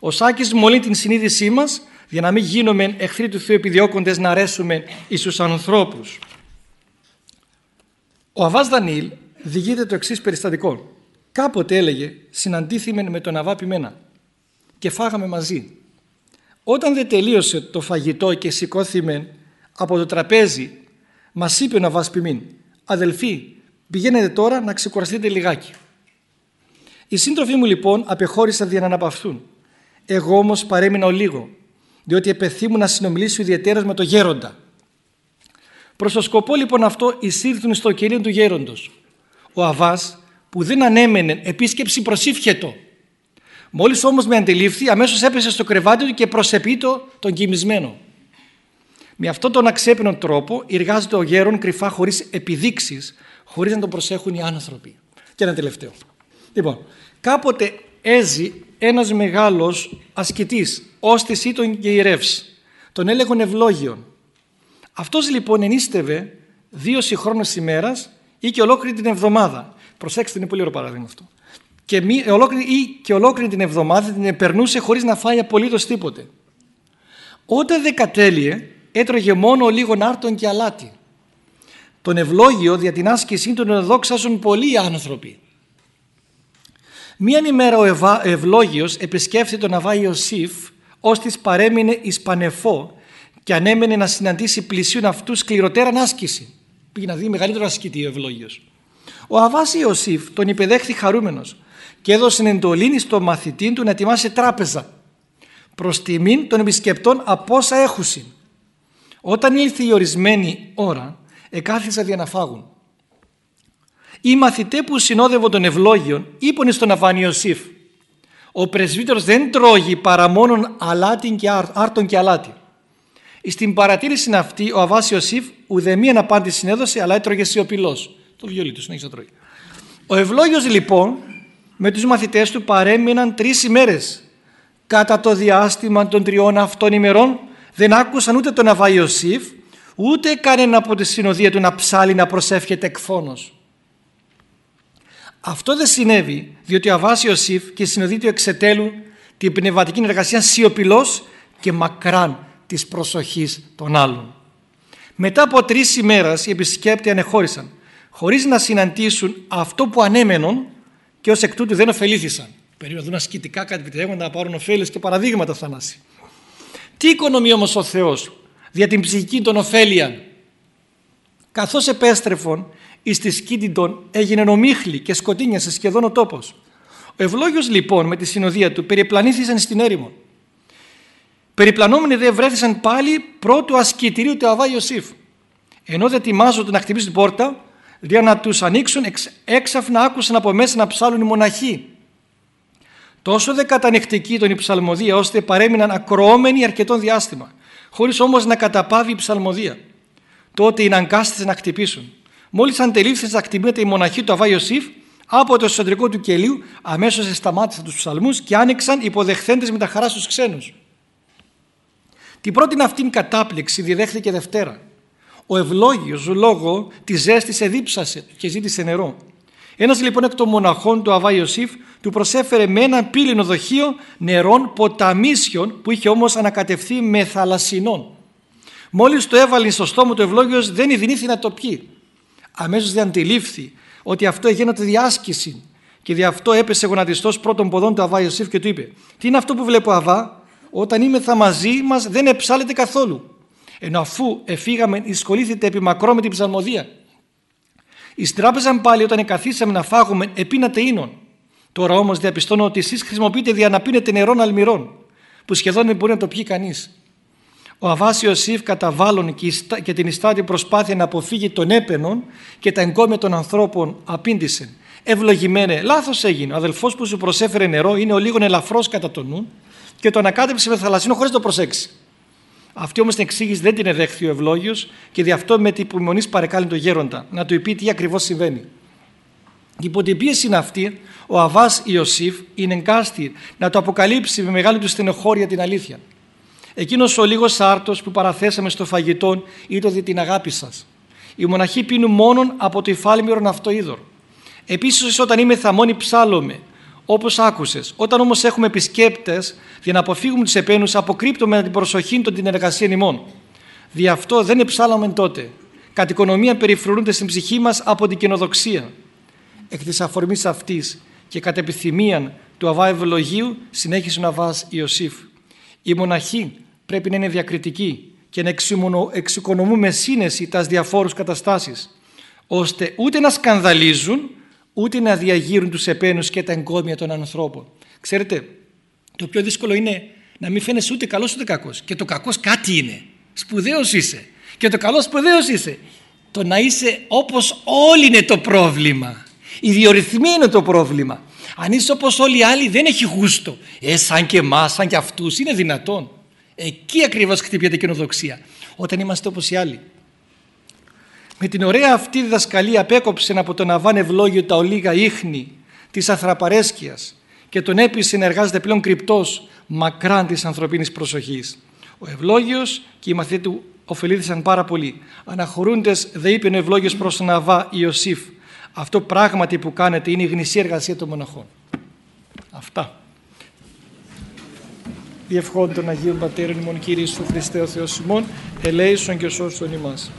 Speaker 1: Ο Σάκης μολύνει την συνείδησή μας για να μην γίνουμε εχθροί του Θεού επιδιώκοντες να αρέσουμε εις τους ανθρώπους. Ο Αβάς Δανίλ διηγείται το εξής περιστατικό. Κάποτε έλεγε συναντήθημε με τον Αβά Πιμένα και φάγαμε μαζί. Όταν δεν τελείωσε το φαγητό και σηκώθημε από το τραπέζι μας είπε ο Αβάς Πιμήν «Αδελφοί, πηγαίνετε τώρα να ξεκουραστείτε λιγάκι». Οι σύντροφοί μου λοιπόν απεχώρησαν για να αναπαυθούν. Εγώ όμως παρέμεινα ο λίγο, διότι επεθύμουν να συνομιλήσω ιδιαίτερα με το γέροντα. Προς το σκοπό λοιπόν αυτό εισήρθουν στο κυρίο του γέροντος. Ο Αβάς που δεν ανέμενε επίσκεψη προσήφιετο. Μόλις όμως με αντιλήφθη αμέσως έπεσε στο κρεβάτι του και προσεπείτο τον κοιμισμένο. Με αυτόν τον αξέπαινο τρόπο εργάζεται ο γέρον κρυφά χωρίς επιδείξεις, χωρίς να τον προσέχουν οι άνθρωποι. Και ένα τελευταίο. Λοιπόν, κάποτε έζει ένας μεγάλος ασκητής, ώστης ήταν και ιερεύς. Τον έλεγαν ευλόγιον. Αυτός λοιπόν ενίστευε δύο συγχρόνως ημέρας ή και ολόκληρη την εβδομάδα. Προσέξτε, είναι πολύ ωραίο παράδειγμα αυτό. Και, μη, ολόκληρη, ή και ολόκληρη την εβδομάδα την περνούσε χωρίς να φάει απολύτως τίποτε. Όταν δεν κατέλειε, έτρωγε μόνο λίγο άρτον και αλάτι. Τον ευλόγιο δια την άσκησή του τον δόξαζουν πολλοί άνθρωποι. Μίαν ημέρα ο ευλόγιος επισκέφθηκε τον Αβά Ιωσήφ ώστις παρέμεινε εις πανεφό και ανέμενε να συναντήσει πλησίον αυτού σκληροτέραν άσκηση. Πήγε να δει μεγαλύτερο ασκητή ο ευλόγιος. Ο Αβάς Ιωσήφ τον υπεδέχθη χαρούμενος και έδωσε εντολή στο μαθητή του να ετοιμάσει τράπεζα προς τιμήν των επισκεπτών από όσα έχουσιν. Όταν ήλθε η ορισμένη ώρα, εκάθισαν για να φάγουν. Οι μαθητέ που συνόδευαν τον ευλόγιον είπαν στον Αβάν Ιωσήφ «Ο πρεσβύτερος δεν τρώγει παρά μόνον αλάτι και άρτον και αλάτι». Στην παρατήρηση αυτή ο Αβάς Ιωσήφ ουδεμίαν απάντηση έδωσε αλλά έτρωγε σιωπηλός. Το βιολί του συνέχισε να τρώει. Ο ευλόγιος λοιπόν με τους μαθητές του παρέμειναν τρεις ημέρες. Κατά το διάστημα των τριών αυτών ημερών δεν άκουσαν ούτε τον Αβά Ιωσήφ ούτε κανένα από τη συνοδεία του να ψάλει να προσεύχεται εκφόνος. Αυτό δεν συνέβη διότι ο Αβάς Ιωσήφ και η συνοδεία του εξετέλουν την πνευματική εργασία σιωπηλός και μακράν της προσοχής των άλλων. Μετά από τρεις ημέρες οι επισκέπτες ανεχώρησαν χωρίς να συναντήσουν αυτό που ανέμενον και ως εκ τούτου δεν ωφελήθησαν. Περίμεναν ασκητικά κάτι να πάρουν ωφέλες και παραδείγματα θανάση. Τι οικονομεί όμως ο Θεός δια την ψυχική των ωφέλιαν. Καθώς επέστρεφον εις τη σκήτη των έγινε ομίχλη και σκοτίνιασε σχεδόν ο τόπος. Ο ευλόγιος λοιπόν με τη συνοδεία του περιπλανήθησαν στην έρημο. Περιπλανόμενοι δε βρέθησαν πάλι πρώτου ασκητηρίου του Αβά Ιωσήφ. Ενώ δεν ετοιμάζονται να χτυπήσουν την πόρτα, για να τους ανοίξουν έξαφνα άκουσαν από μέσα να ψάλουν οι μοναχοί. Τόσο δε κατανεκτικοί τον η ψαλμοδία ώστε παρέμειναν ακροόμενοι αρκετό διάστημα χωρίς όμως να καταπάβει η ψαλμοδία. Τότε είναι αγκάστησαν να χτυπήσουν. Μόλις αντελήφθησαν να χτυπήματα η μοναχή του Αβά Ιωσήφ από το εσωτερικό του κελίου αμέσως σταμάτησαν τους ψαλμούς και άνοιξαν υποδεχθέντες με τα χαρά στους ξένους. Την πρώτη αυτήν κατάπληξη διδέχθηκε Δευτέρα ο ευλόγιος λόγω τη ζέστη εδίψασε και ζήτησε νερό. Ένας λοιπόν εκ των μοναχών του Αβά Ιωσήφ του προσέφερε με ένα πύληνο δοχείο νερών ποταμίσιων που είχε όμως ανακατευθεί με θαλασσινών. Μόλις το έβαλε στο στόμα του ευλόγιος δεν ειδηνήθη να το πιει. Αμέσως δεν αντιλήφθη ότι αυτό γίνεται διάσκηση και δι' αυτό έπεσε γονατιστός πρώτων ποδών του Αβά Ιωσήφ και του είπε «Τι είναι αυτό που βλέπω Αβά, όταν είμαι θα μαζί μας δεν εψάλετε καθόλου». Ενώ αφού εφήγαμε, εισχολήθητε επί μακρό με την ψαλμοδία. Εις τράπεζαν πάλι όταν εκαθίσαμε να φάγουμε επίνατε ίνων. Τώρα όμως διαπιστώνω ότι εσείς χρησιμοποιείτε για να πίνετε νερών αλμυρών, που σχεδόν δεν μπορεί να το πιει κανείς. Ο Αβάς Ιωσήφ καταβάλλον και την ιστάτη προσπάθεια να αποφύγει τον έπαινον και τα εγκόμια των ανθρώπων απήντησε. Ευλογημένε, λάθος έγινε. Ο αδελφός που σου προσέφερε νερό είναι ο λίγον ελαφρώς κατά τον νου και το ανακάτεψε με θαλασσίνο χωρίς το προσέξει. Αυτή όμως την εξήγηση δεν την εδέχθη ο ευλόγιος και δι' αυτό με την υπομονής παρεκάλει τον γέροντα να του πει τι ακριβώς συμβαίνει. Υπό την πίεση είναι αυτή, ο Αβάς Ιωσήφ είναι εγκάστη να το αποκαλύψει με μεγάλη του στενοχώρια την αλήθεια. Εκείνος ο λίγος άρτο που παραθέσαμε στο φαγητό ήταν την αγάπη σας. Οι μοναχοί πίνουν μόνον από το υφάλμυρον αυτό είδωρ. Επίσης, όταν είμαι θα μόνοι ψάλλομαι, όπως άκουσες. Όταν όμως έχουμε επισκέπτες, για να αποφύγουμε τους επένους, αποκρύπτουμε την προσοχή των την εργασία ημών. Δι' αυτό δεν εψάλαμε τότε. Κατ' οικονομία περιφρουρούνται στην ψυχή μας από την κοινοδοξία. Εκ της αφορμής αυτής και κατ' επιθυμίαν του Αβά Ευλογίου συνέχισε ο Αβάς Ιωσήφ. Η μοναχή πρέπει να είναι διακριτική και να εξοικονομούμε σύνεση τας διαφόρους καταστάσεις ώστε ούτε να σκανδαλίζουν ούτε να διαγείρουν τους επένους και τα εγκόμια των ανθρώπων. Ξέρετε, το πιο δύσκολο είναι να μην φαίνεσαι ούτε καλός ούτε κακός. Και το κακός κάτι είναι. Σπουδαίος είσαι. Και το καλό σπουδαίος είσαι. Το να είσαι όπως όλοι είναι το πρόβλημα. Η διορυθμή είναι το πρόβλημα. Αν είσαι όπως όλοι οι άλλοι δεν έχει γούστο. Ε, σαν και εμάς, σαν και αυτούς είναι δυνατόν. Εκεί ακριβώς χτυπιέται η καινοδοξία. Όταν είμαστε όπως οι άλλοι. Με την ωραία αυτή διδασκαλία απέκοψε από τον Αβάν ευλόγιο τα ολίγα ίχνη της αθραπαρέσκειας και τον έπεισε να εργάζεται πλέον κρυπτός μακράν της ανθρωπίνης προσοχής. Ο ευλόγιος και οι μαθητές του ωφελήθησαν πάρα πολύ. Αναχωρούντες δε είπε ο ευλόγιος προς τον Αβά Ιωσήφ αυτό πράγματι που κάνετε είναι η γνησία εργασία των μοναχών. Αυτά. Διευχών των Αγίων Πατέρων ημών Κύριε Ιησού Χριστέ ο Θεός ημών, ελέησον και σώσον ημάς.